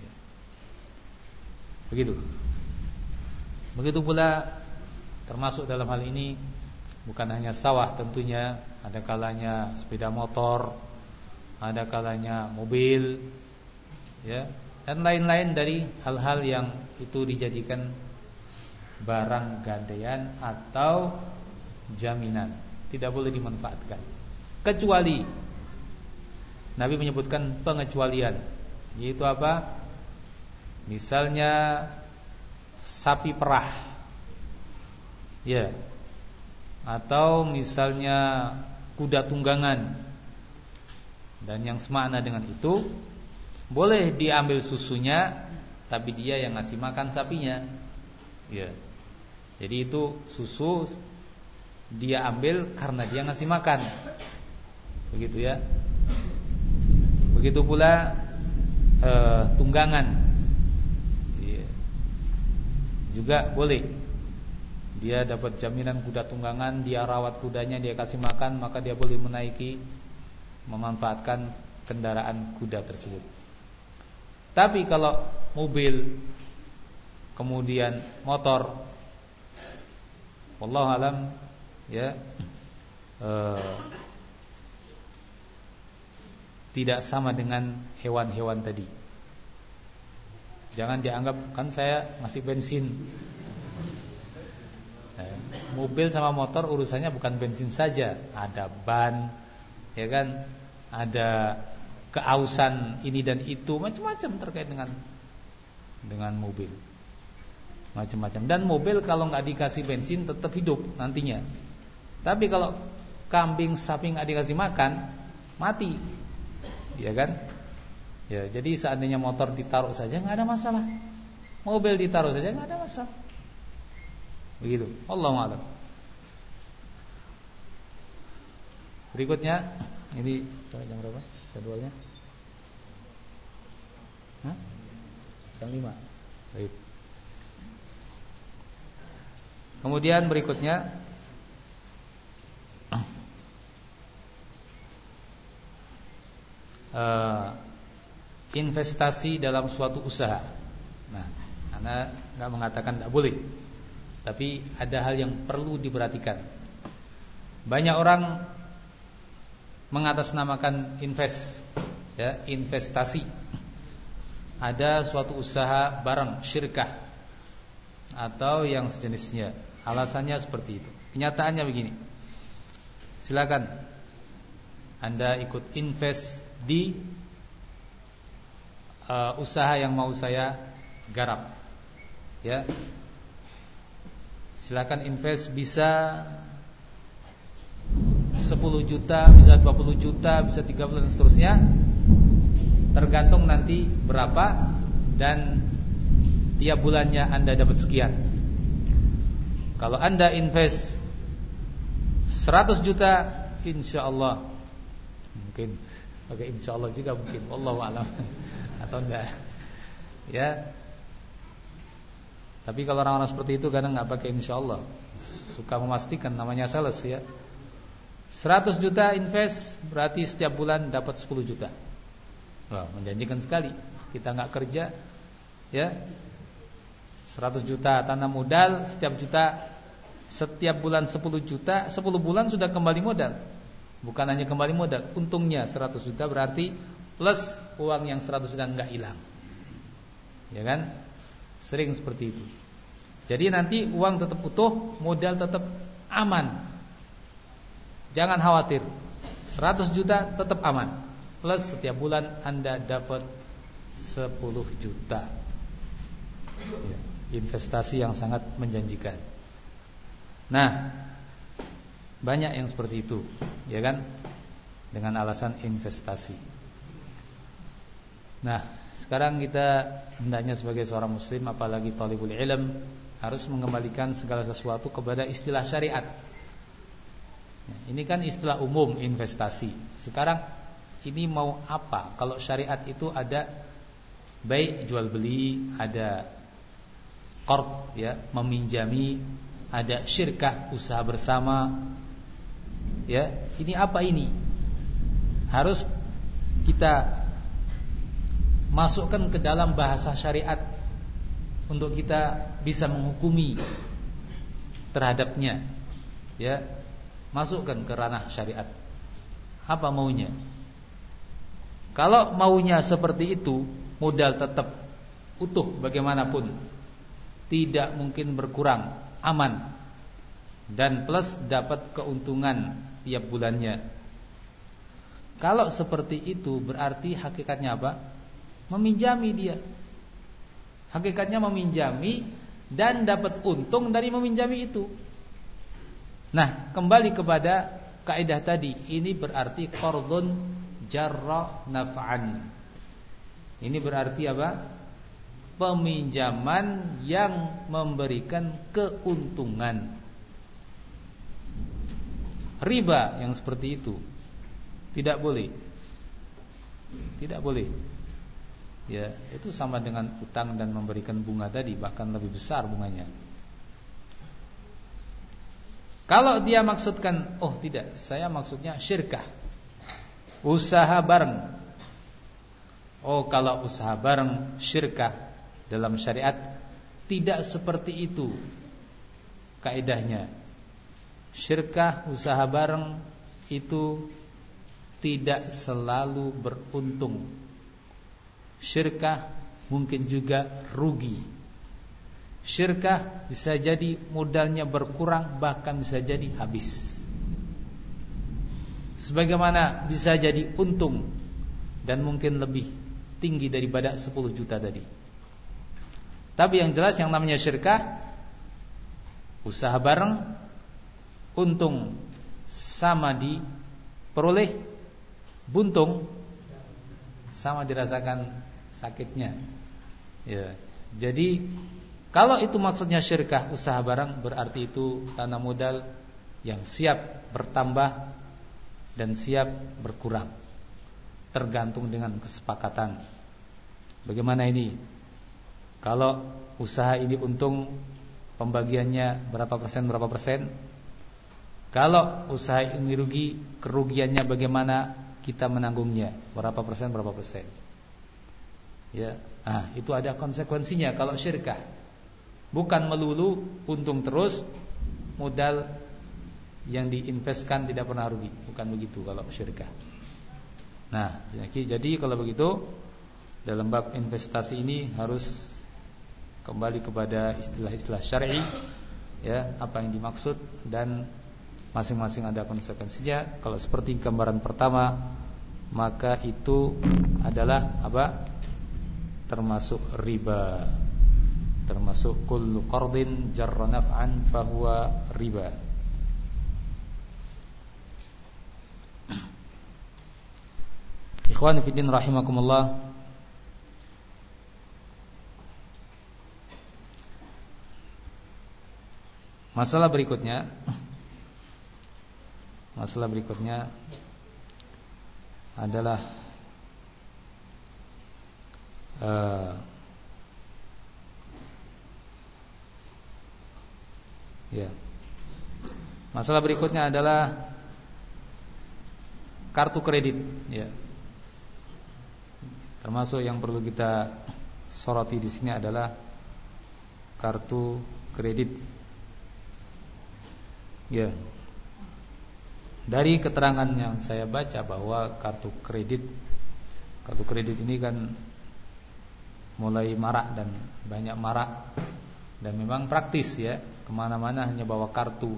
Ya. Begitu. Begitu pula termasuk dalam hal ini bukan hanya sawah tentunya, ada kalanya sepeda motor, ada kalanya mobil, ya, dan lain-lain dari hal-hal yang itu dijadikan barang gantian atau jaminan, tidak boleh dimanfaatkan. Kecuali Nabi menyebutkan pengecualian, yaitu apa? Misalnya sapi perah. Ya. Atau misalnya kuda tunggangan. Dan yang semakna dengan itu boleh diambil susunya tapi dia yang ngasih makan sapinya. Ya. Jadi itu susu dia ambil karena dia ngasih makan. Begitu ya. Begitu pula e, tunggangan. Ya. Juga boleh. Dia dapat jaminan kuda tunggangan, dia rawat kudanya, dia kasih makan, maka dia boleh menaiki memanfaatkan kendaraan kuda tersebut. Tapi kalau mobil kemudian motor wallahu alam ya uh, tidak sama dengan hewan-hewan tadi. Jangan dianggap kan saya ngasih bensin. Nah, mobil sama motor urusannya bukan bensin saja, ada ban, ya kan, ada keausan ini dan itu, macam-macam terkait dengan dengan mobil. Macam-macam. Dan mobil kalau nggak dikasih bensin tetap hidup nantinya. Tapi kalau kambing sapi nggak dikasih makan, mati. Ya kan? Ya, jadi seandainya motor ditaruh saja nggak ada masalah. Mobil ditaruh saja nggak ada masalah. Begitu. Allah a'lam. Berikutnya ini sampai jam berapa? Jadwalnya? Hah? Jam 5. Baik. Kemudian berikutnya uh, investasi dalam suatu usaha. Nah, karena nggak mengatakan tidak boleh, tapi ada hal yang perlu diperhatikan. Banyak orang mengatasnamakan invest, ya, investasi. Ada suatu usaha barang syirkah atau yang sejenisnya. Alasannya seperti itu. Kenyataannya begini. Silakan Anda ikut invest di uh, usaha yang mau saya garap. Ya. Silakan invest bisa 10 juta, bisa 20 juta, bisa 30 dan seterusnya. Tergantung nanti berapa dan tiap bulannya Anda dapat sekian. Kalau Anda invest 100 juta, insya Allah mungkin pakai insya Allah juga mungkin, Allah alam atau enggak, ya. Tapi kalau orang-orang seperti itu kadang nggak pakai insya Allah, suka memastikan namanya sales ya. 100 juta invest berarti setiap bulan dapat 10 juta. Wah, menjanjikan sekali. Kita nggak kerja, ya 100 juta tanam modal setiap juta setiap bulan 10 juta 10 bulan sudah kembali modal bukan hanya kembali modal. Untungnya 100 juta berarti plus uang yang 100 juta enggak hilang. Ya kan? Sering seperti itu. Jadi nanti uang tetap utuh modal tetap aman. Jangan khawatir. 100 juta tetap aman. Plus setiap bulan anda dapat 10 juta. Ya investasi yang sangat menjanjikan. Nah, banyak yang seperti itu, ya kan? Dengan alasan investasi. Nah, sekarang kita hendaknya sebagai seorang muslim apalagi talibul ilm harus mengembalikan segala sesuatu kepada istilah syariat. Nah, ini kan istilah umum investasi. Sekarang ini mau apa? Kalau syariat itu ada baik jual beli, ada qard ya, meminjami, ada syirkah usaha bersama. Ya, ini apa ini? Harus kita masukkan ke dalam bahasa syariat untuk kita bisa menghukumi terhadapnya. Ya, masukkan ke ranah syariat. Apa maunya? Kalau maunya seperti itu, modal tetap utuh bagaimanapun tidak mungkin berkurang, aman. Dan plus dapat keuntungan tiap bulannya. Kalau seperti itu berarti hakikatnya apa? Meminjami dia. Hakikatnya meminjami dan dapat untung dari meminjami itu. Nah, kembali kepada kaidah tadi, ini berarti qardun jarra naf'an. Ini berarti apa? peminjaman yang memberikan keuntungan. Riba yang seperti itu tidak boleh. Tidak boleh. Ya, itu sama dengan utang dan memberikan bunga tadi, bahkan lebih besar bunganya. Kalau dia maksudkan, oh tidak, saya maksudnya syirkah. Usaha bareng. Oh, kalau usaha bareng syirkah dalam syariat tidak seperti itu kaidahnya. Syirkah usaha bareng itu tidak selalu beruntung. Syirkah mungkin juga rugi. Syirkah bisa jadi modalnya berkurang bahkan bisa jadi habis. Sebagaimana bisa jadi untung dan mungkin lebih tinggi daripada 10 juta tadi. Tapi yang jelas yang namanya syirkah usaha bareng untung sama diperoleh buntung sama dirasakan sakitnya. Ya. Jadi kalau itu maksudnya syirkah usaha bareng berarti itu tanah modal yang siap bertambah dan siap berkurang tergantung dengan kesepakatan. Bagaimana ini? Kalau usaha ini untung pembagiannya berapa persen berapa persen? Kalau usaha ini rugi, kerugiannya bagaimana kita menanggungnya? Berapa persen berapa persen? Ya, ah itu ada konsekuensinya kalau syirkah. Bukan melulu untung terus, modal yang diinvestkan tidak pernah rugi, bukan begitu kalau syirkah. Nah, jadi kalau begitu dalam bab investasi ini harus kembali kepada istilah-istilah syar'i ya apa yang dimaksud dan masing-masing ada konsekuensinya kalau seperti gambaran pertama maka itu adalah apa termasuk riba. Termasuk kullu qardin jarra naf'an fahuwa riba. Ikhwan fillah rahimakumullah. Masalah berikutnya Masalah berikutnya adalah uh, ya. Masalah berikutnya adalah kartu kredit, ya. Termasuk yang perlu kita soroti di sini adalah kartu kredit. Ya. Dari keterangan yang saya baca bahwa kartu kredit Kartu kredit ini kan Mulai marak dan banyak marak. Dan memang praktis ya Ke mana-mana hanya bawa kartu.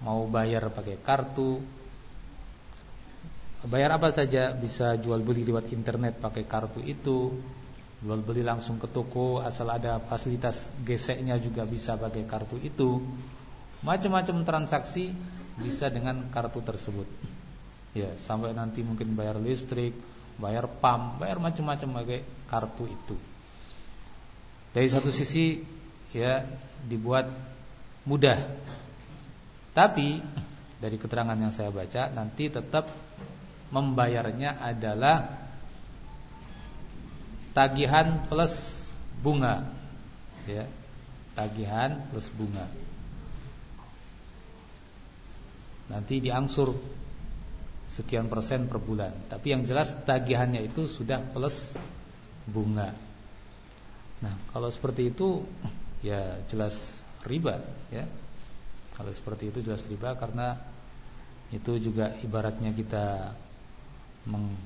Mau bayar pakai kartu. Bayar apa saja Bisa jual beli lewat internet pakai kartu itu. Jual beli langsung ke toko Asal ada fasilitas geseknya juga bisa pakai kartu itu. Macam-macam transaksi bisa dengan kartu tersebut. Ya, sampai nanti mungkin bayar listrik, bayar pam, bayar macam-macam pakai kartu itu. Dari satu sisi ya dibuat mudah. Tapi dari keterangan yang saya baca nanti tetap membayarnya adalah tagihan plus bunga. Ya. Tagihan plus bunga nanti diangsur sekian persen per bulan. Tapi yang jelas tagihannya itu sudah plus bunga. Nah, kalau seperti itu ya jelas riba ya. Kalau seperti itu jelas riba karena itu juga ibaratnya kita meng,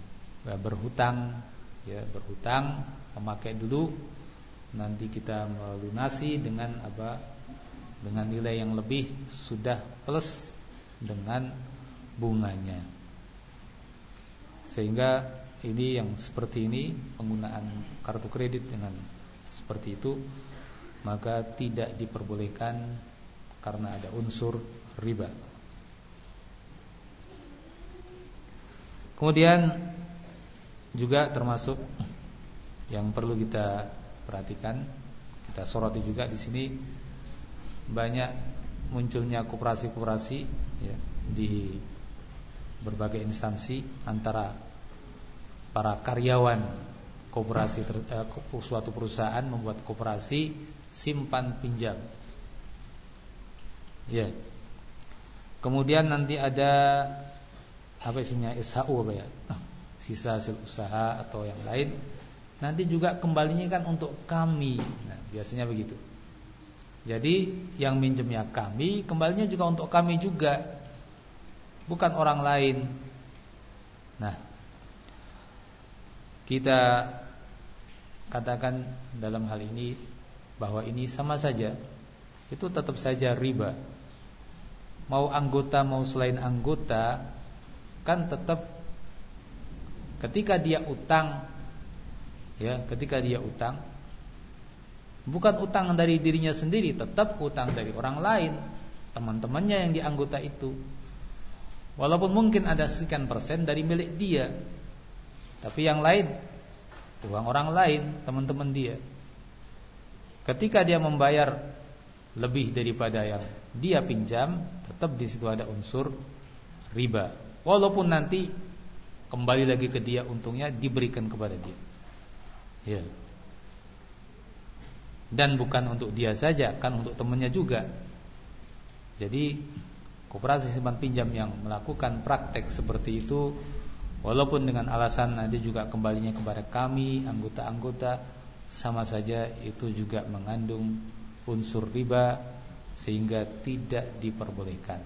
ya, berhutang ya, berhutang memakai dulu nanti kita melunasi dengan apa? Dengan nilai yang lebih sudah plus dengan bunganya. Sehingga ini yang seperti ini penggunaan kartu kredit dengan seperti itu maka tidak diperbolehkan karena ada unsur riba. Kemudian juga termasuk yang perlu kita perhatikan, kita soroti juga di sini banyak munculnya koperasi-koperasi ya, di berbagai instansi antara para karyawan koperasi eh, suatu perusahaan membuat koperasi simpan pinjam. Ya. Kemudian nanti ada apa isinya SHU apa ya? Sisa hasil usaha atau yang lain. Nanti juga kembalinya kan untuk kami. Nah, biasanya begitu. Jadi yang minjemnya kami, kembalinya juga untuk kami juga. Bukan orang lain. Nah, kita katakan dalam hal ini bahwa ini sama saja. Itu tetap saja riba. Mau anggota mau selain anggota kan tetap ketika dia utang ya, ketika dia utang Bukan utang dari dirinya sendiri, tetap utang dari orang lain, teman-temannya yang di anggota itu. Walaupun mungkin ada sekian persen dari milik dia, tapi yang lain uang orang lain, teman-teman dia. Ketika dia membayar lebih daripada yang dia pinjam, tetap di situ ada unsur riba. Walaupun nanti kembali lagi ke dia untungnya diberikan kepada dia. Ya. Dan bukan untuk dia saja, kan untuk temannya juga. Jadi koperasi simpan pinjam yang melakukan praktek seperti itu walaupun dengan alasan nanti juga kembalinya kepada kami anggota-anggota sama saja itu juga mengandung unsur riba sehingga tidak diperbolehkan.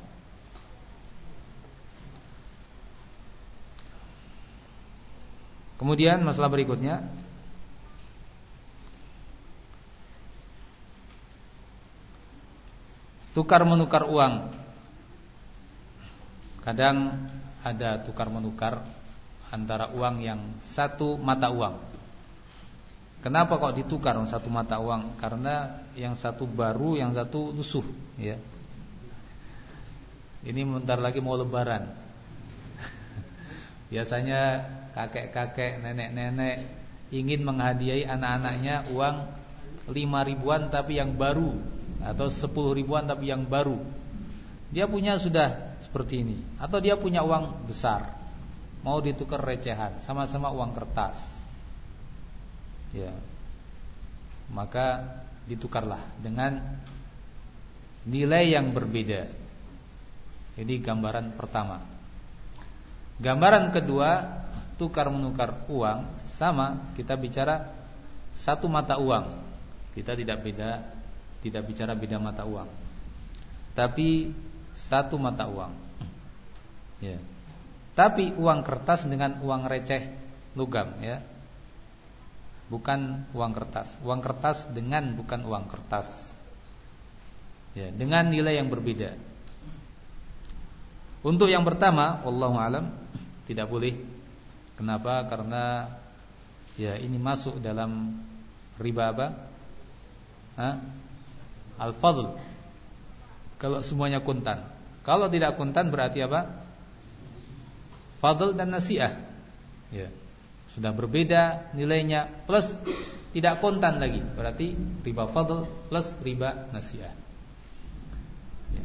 Kemudian masalah berikutnya tukar menukar uang. Kadang ada tukar menukar antara uang yang satu mata uang. Kenapa kok ditukar satu mata uang? Karena yang satu baru, yang satu lusuh, ya. Ini bentar lagi mau lebaran. (laughs) Biasanya kakek-kakek, nenek-nenek ingin menghadiahi anak-anaknya uang lima ribuan tapi yang baru atau sepuluh ribuan tapi yang baru. Dia punya sudah seperti ini atau dia punya uang besar mau ditukar recehan sama-sama uang kertas. Ya. Maka ditukarlah dengan nilai yang berbeda. Ini gambaran pertama. Gambaran kedua, tukar menukar uang sama kita bicara satu mata uang. Kita tidak beda tidak bicara beda mata uang. Tapi satu mata uang. Ya. Tapi uang kertas dengan uang receh logam ya. Bukan uang kertas. Uang kertas dengan bukan uang kertas. Ya, dengan nilai yang berbeda. Untuk yang pertama, wallahu alam tidak boleh. Kenapa? Karena ya ini masuk dalam riba apa? Hah? Al-fadl Kalau semuanya kuntan Kalau tidak kuntan berarti apa? Fadl dan nasiah ya. Sudah berbeda nilainya Plus tidak kontan lagi Berarti riba fadl plus riba nasiah ya.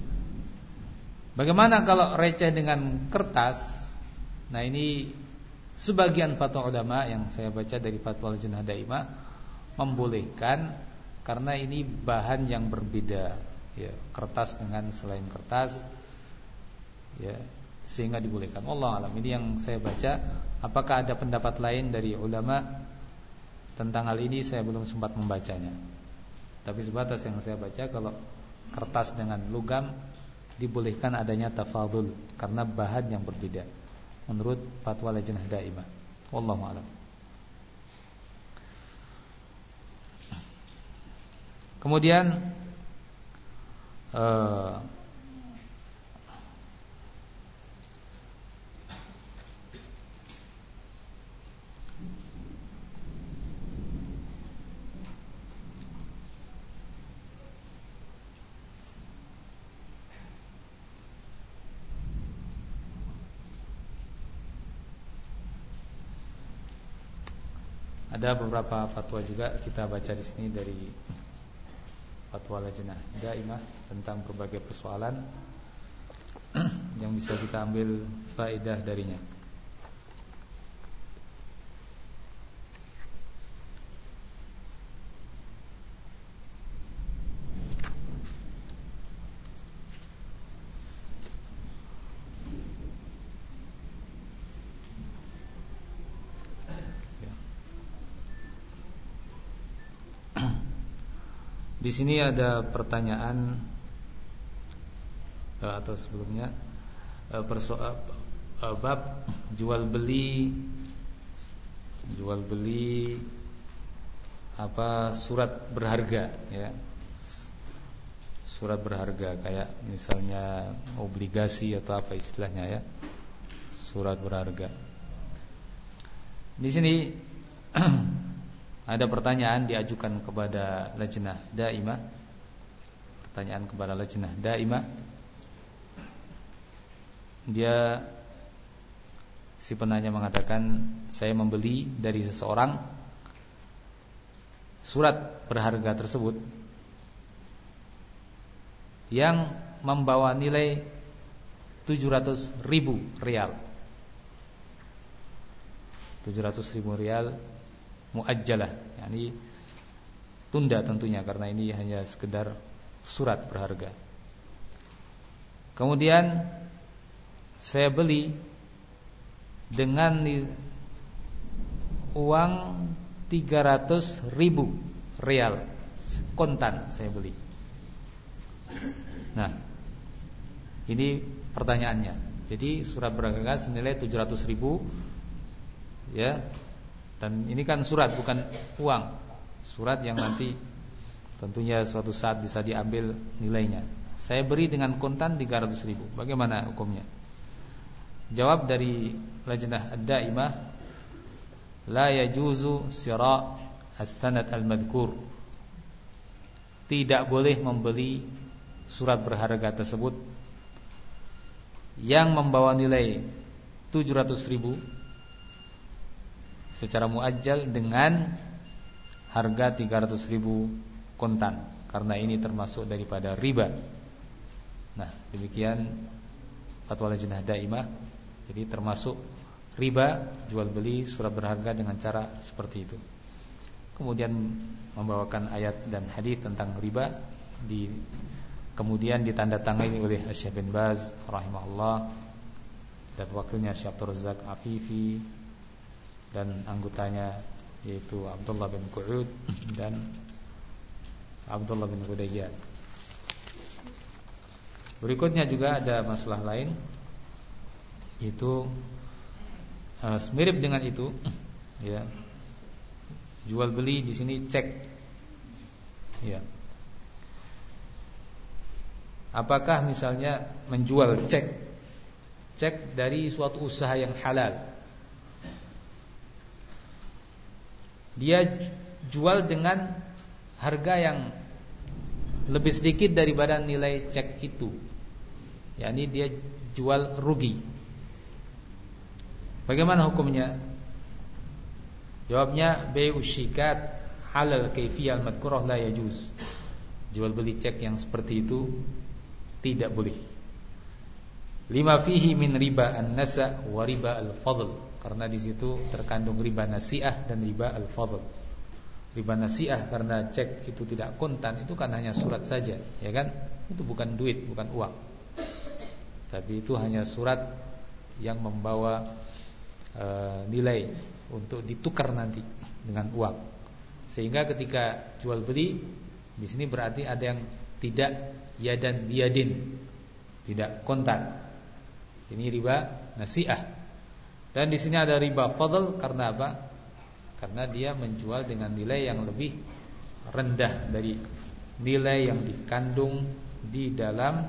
Bagaimana kalau receh dengan kertas Nah ini Sebagian fatwa ulama yang saya baca dari fatwa al-Jannah Daimah Membolehkan karena ini bahan yang berbeda ya kertas dengan selain kertas ya sehingga dibolehkan. Allah alam. Ini yang saya baca. Apakah ada pendapat lain dari ulama tentang hal ini? Saya belum sempat membacanya. Tapi sebatas yang saya baca kalau kertas dengan logam dibolehkan adanya tafadul karena bahan yang berbeda menurut fatwa lajnah daimah. Wallahu alam Kemudian uh, ada beberapa fatwa juga kita baca di sini dari fatwa lajnah daimah tentang berbagai persoalan (clears throat) yang bisa kita ambil faedah darinya. Di sini ada pertanyaan eh, atau sebelumnya eh, persoal eh, bab jual beli jual beli apa surat berharga ya. Surat berharga kayak misalnya obligasi atau apa istilahnya ya. Surat berharga. Di sini (clears throat) Ada pertanyaan diajukan kepada lajnah daimah. Pertanyaan kepada lajnah daimah. Dia si penanya mengatakan saya membeli dari seseorang surat berharga tersebut yang membawa nilai 700 ribu rial 700 ribu rial muajjalah yakni tunda tentunya karena ini hanya sekedar surat berharga. Kemudian saya beli dengan uang 300 ribu real kontan saya beli. Nah, ini pertanyaannya. Jadi surat berharga senilai 700 ribu ya dan ini kan surat bukan uang. Surat yang nanti tentunya suatu saat bisa diambil nilainya. Saya beri dengan kontan 300 ribu. Bagaimana hukumnya? Jawab dari Lajnah Ad-Daimah La yajuzu sira as-sanad al-madhkur tidak boleh membeli surat berharga tersebut yang membawa nilai 700 ribu secara muajjal dengan harga 300 ribu kontan karena ini termasuk daripada riba. Nah, demikian fatwa lajnah daimah. Jadi termasuk riba jual beli surat berharga dengan cara seperti itu. Kemudian membawakan ayat dan hadis tentang riba di kemudian ditandatangani oleh Syekh bin Baz rahimahullah dan wakilnya Syekh Abdul Razak Afifi dan anggotanya yaitu Abdullah bin Qu'ud dan Abdullah bin Hudayyad. Berikutnya juga ada masalah lain yaitu uh, mirip dengan itu ya. Jual beli di sini cek. Ya. Apakah misalnya menjual cek cek dari suatu usaha yang halal. Dia jual dengan harga yang lebih sedikit daripada nilai cek itu. yakni dia jual rugi. Bagaimana hukumnya? Jawabnya bayu syikat halal kaifiyal madkurah la yajuz. Jual beli cek yang seperti itu tidak boleh. Lima fihi min riba an-nasa wa riba al-fadl. Karena di situ terkandung riba nasiah dan riba al-fadl. Riba nasiah karena cek itu tidak kontan itu kan hanya surat saja, ya kan? Itu bukan duit, bukan uang. Tapi itu hanya surat yang membawa e, nilai untuk ditukar nanti dengan uang. Sehingga ketika jual beli di sini berarti ada yang tidak ya dan biadin tidak kontan ini riba nasiah dan di sini ada riba fadl karena apa? Karena dia menjual dengan nilai yang lebih rendah dari nilai yang dikandung di dalam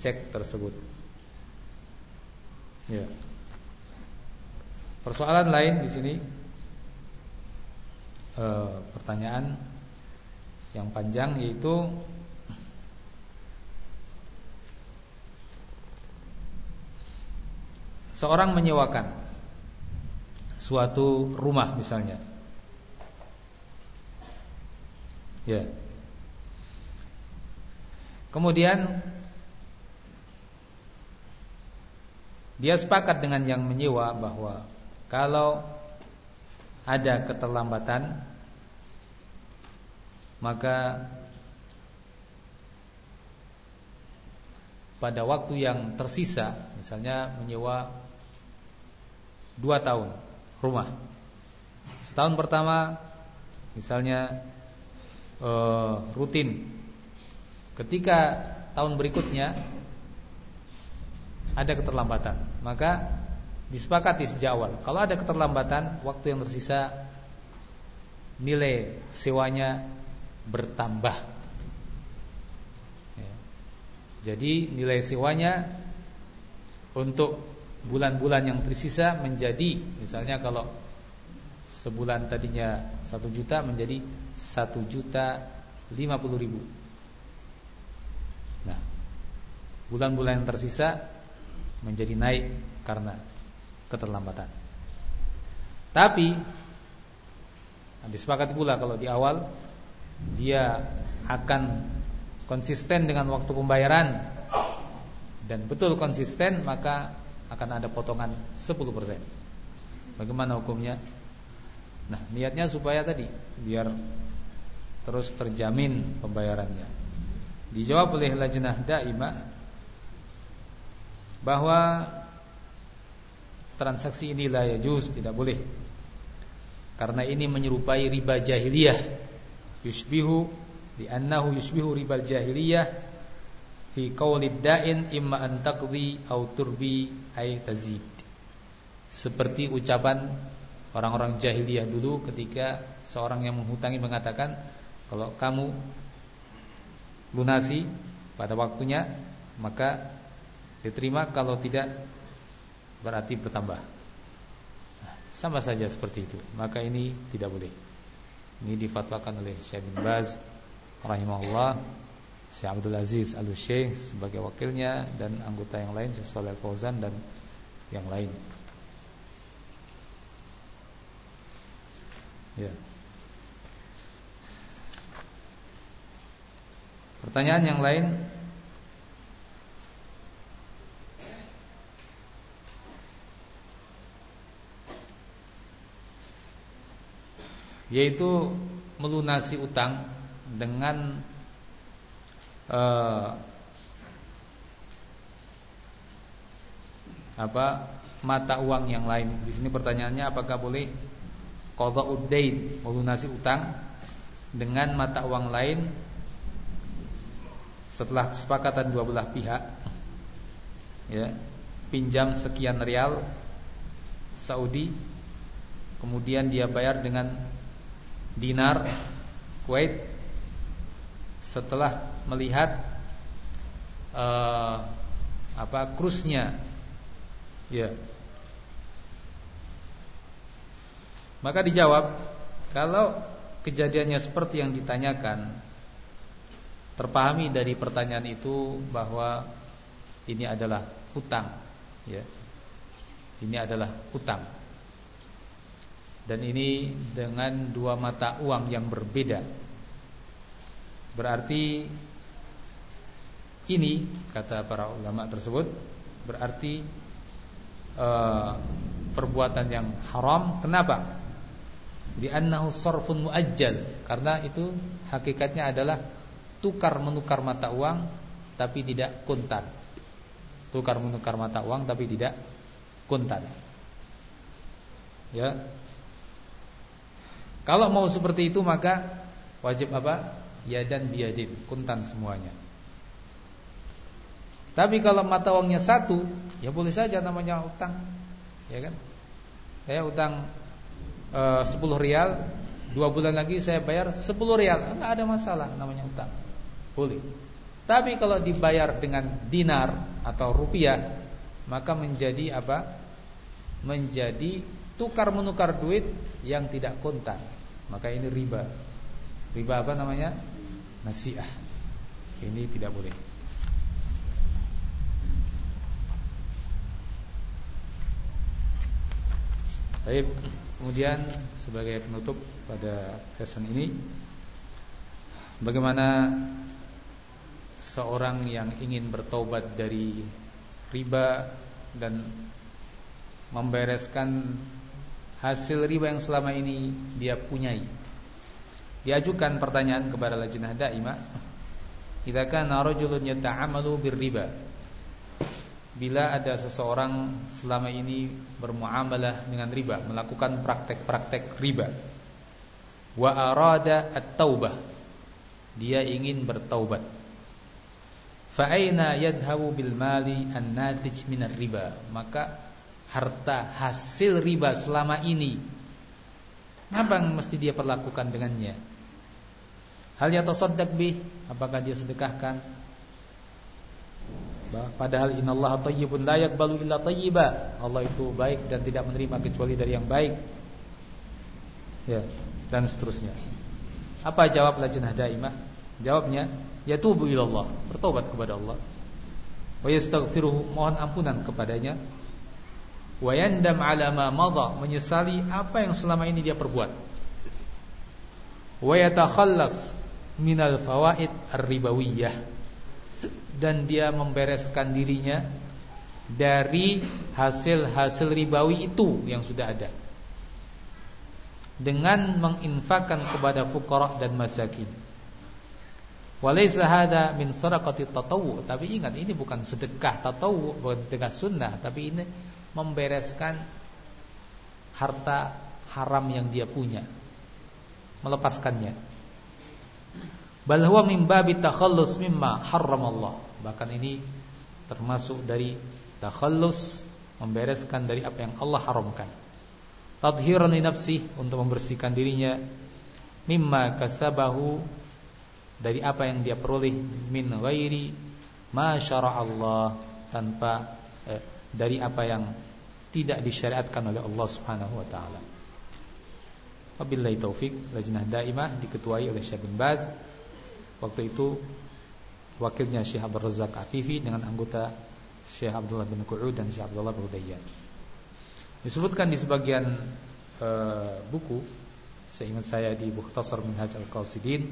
cek tersebut. Ya. Persoalan lain di sini e, pertanyaan yang panjang yaitu seorang menyewakan suatu rumah misalnya. Ya. Kemudian dia sepakat dengan yang menyewa bahwa kalau ada keterlambatan maka pada waktu yang tersisa, misalnya menyewa dua tahun rumah, setahun pertama misalnya e, rutin, ketika tahun berikutnya ada keterlambatan, maka disepakati sejak awal. Kalau ada keterlambatan, waktu yang tersisa nilai sewanya bertambah. Ya. Jadi nilai sewanya untuk bulan-bulan yang tersisa menjadi misalnya kalau sebulan tadinya satu juta menjadi satu juta lima puluh ribu. Nah, bulan-bulan yang tersisa menjadi naik karena keterlambatan. Tapi disepakati pula kalau di awal dia akan konsisten dengan waktu pembayaran dan betul konsisten maka akan ada potongan 10%. Bagaimana hukumnya? Nah, niatnya supaya tadi biar terus terjamin pembayarannya. Dijawab oleh lajnah daimah bahwa transaksi ini la yajuz tidak boleh. Karena ini menyerupai riba jahiliyah yushbihu li'annahu yushbihu ribal jahiliyah fi qawlid da'in imma an aw turbi ay tazid. Seperti ucapan orang-orang jahiliyah dulu ketika seorang yang menghutangi mengatakan kalau kamu lunasi pada waktunya maka diterima. Kalau tidak berarti bertambah. Nah, sama saja seperti itu. Maka ini tidak boleh. Ini difatwakan oleh Syekh bin Baz rahimahullah, Syekh Abdul Aziz Al-Syekh sebagai wakilnya dan anggota yang lain Syekh Shalal Fauzan dan yang lain. Ya. Pertanyaan yang lain yaitu melunasi utang dengan uh, apa mata uang yang lain. Di sini pertanyaannya apakah boleh qada'ud dain melunasi utang dengan mata uang lain setelah kesepakatan dua belah pihak ya pinjam sekian rial Saudi kemudian dia bayar dengan dinar Kuwait setelah melihat uh, apa krusnya. Ya. Maka dijawab kalau kejadiannya seperti yang ditanyakan terpahami dari pertanyaan itu bahwa ini adalah hutang ya. Ini adalah hutang dan ini dengan dua mata uang yang berbeda. Berarti ini kata para ulama tersebut berarti uh, perbuatan yang haram. Kenapa? Di annahu sarfun muajjal karena itu hakikatnya adalah tukar menukar mata uang tapi tidak kuntan. Tukar menukar mata uang tapi tidak kuntan. Ya, kalau mau seperti itu maka wajib apa? Ya dan biadin, kuntan semuanya. Tapi kalau mata uangnya satu, ya boleh saja namanya utang. Ya kan? Saya utang e, 10 rial, dua bulan lagi saya bayar 10 rial, enggak ada masalah namanya utang. Boleh. Tapi kalau dibayar dengan dinar atau rupiah, maka menjadi apa? Menjadi tukar menukar duit yang tidak kontan maka ini riba. Riba apa namanya? Nasiah. Ini tidak boleh. Baik, kemudian sebagai penutup pada sesi ini bagaimana seorang yang ingin bertobat dari riba dan membereskan hasil riba yang selama ini dia punyai. Diajukan pertanyaan kepada lajnah daimah, "Idza kana rajulun yata'amalu birriba?" Bila ada seseorang selama ini bermuamalah dengan riba, melakukan praktek-praktek riba. Wa arada at-taubah. Dia ingin bertaubat. Fa aina yadhhabu bil mali an-natij minar riba? Maka harta hasil riba selama ini apa yang mesti dia perlakukan dengannya hal yatasaddaq bih apakah dia sedekahkan? Padahal innallaha thayyibun la yaqbalu illa thayyiba Allah itu baik dan tidak menerima kecuali dari yang baik. Ya dan seterusnya. Apa jawab lajnah daimah? Jawabnya yatubu ilallah bertobat kepada Allah. Wa yastaghfiruhu mohon ampunan kepadanya. Wayandam ala ma madha menyesali apa yang selama ini dia perbuat. Wa yatakhallas minal fawaid ar-ribawiyah. Dan dia membereskan dirinya dari hasil-hasil ribawi itu yang sudah ada. Dengan menginfakkan kepada fuqara dan masakin. Walaysa min sadaqati tatawwu. Tapi ingat ini bukan sedekah tatawwu bukan sedekah sunnah. Tapi ini membereskan harta haram yang dia punya. Melepaskannya bal huwa min babi takhallus mimma Allah bahkan ini termasuk dari takhallus membereskan dari apa yang Allah haramkan. Tadhiran li nafsi untuk membersihkan dirinya. Mimma kasabahu dari apa yang dia peroleh min ghairi ma Allah tanpa eh, dari apa yang tidak disyariatkan oleh Allah Subhanahu wa taala. Wabillahi taufik Lajnah Daimah diketuai oleh Syekh bin Baz. Waktu itu Wakilnya Syekh Abdul Razak Afifi Dengan anggota Syekh Abdullah bin Qu'ud dan Syekh Abdullah bin Udayyan Disebutkan di sebagian uh, buku Seingat saya di Bukhtasar Minhaj Al-Qasidin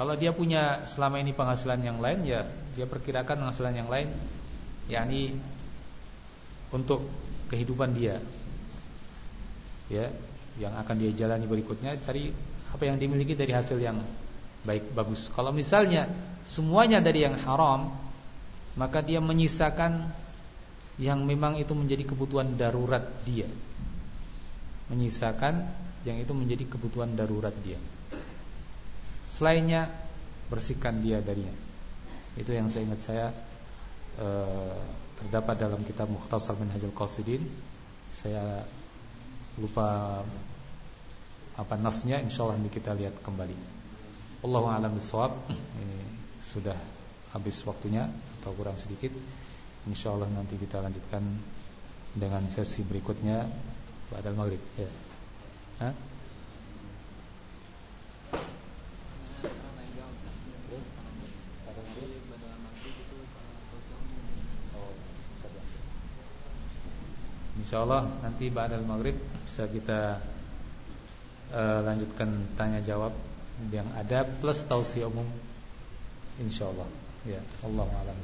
Kalau dia punya selama ini penghasilan yang lain ya Dia perkirakan penghasilan yang lain yakni Untuk kehidupan dia. Ya yang akan dia jalani berikutnya cari apa yang dimiliki dari hasil yang baik bagus. Kalau misalnya semuanya dari yang haram, maka dia menyisakan yang memang itu menjadi kebutuhan darurat dia. Menyisakan yang itu menjadi kebutuhan darurat dia. Selainnya bersihkan dia darinya. Itu yang saya ingat saya eh, terdapat dalam kitab Mukhtasar Minhajul Qasidin. Saya lupa apa nasnya insyaallah nanti kita lihat kembali. Allahu a'lam bishawab. Ini sudah habis waktunya atau kurang sedikit. Insyaallah nanti kita lanjutkan dengan sesi berikutnya pada maghrib ya. Hah? Insyaallah nanti ba'dal maghrib bisa kita uh, lanjutkan tanya jawab yang ada plus tausiah umum. Insyaallah. Ya Allah a'lam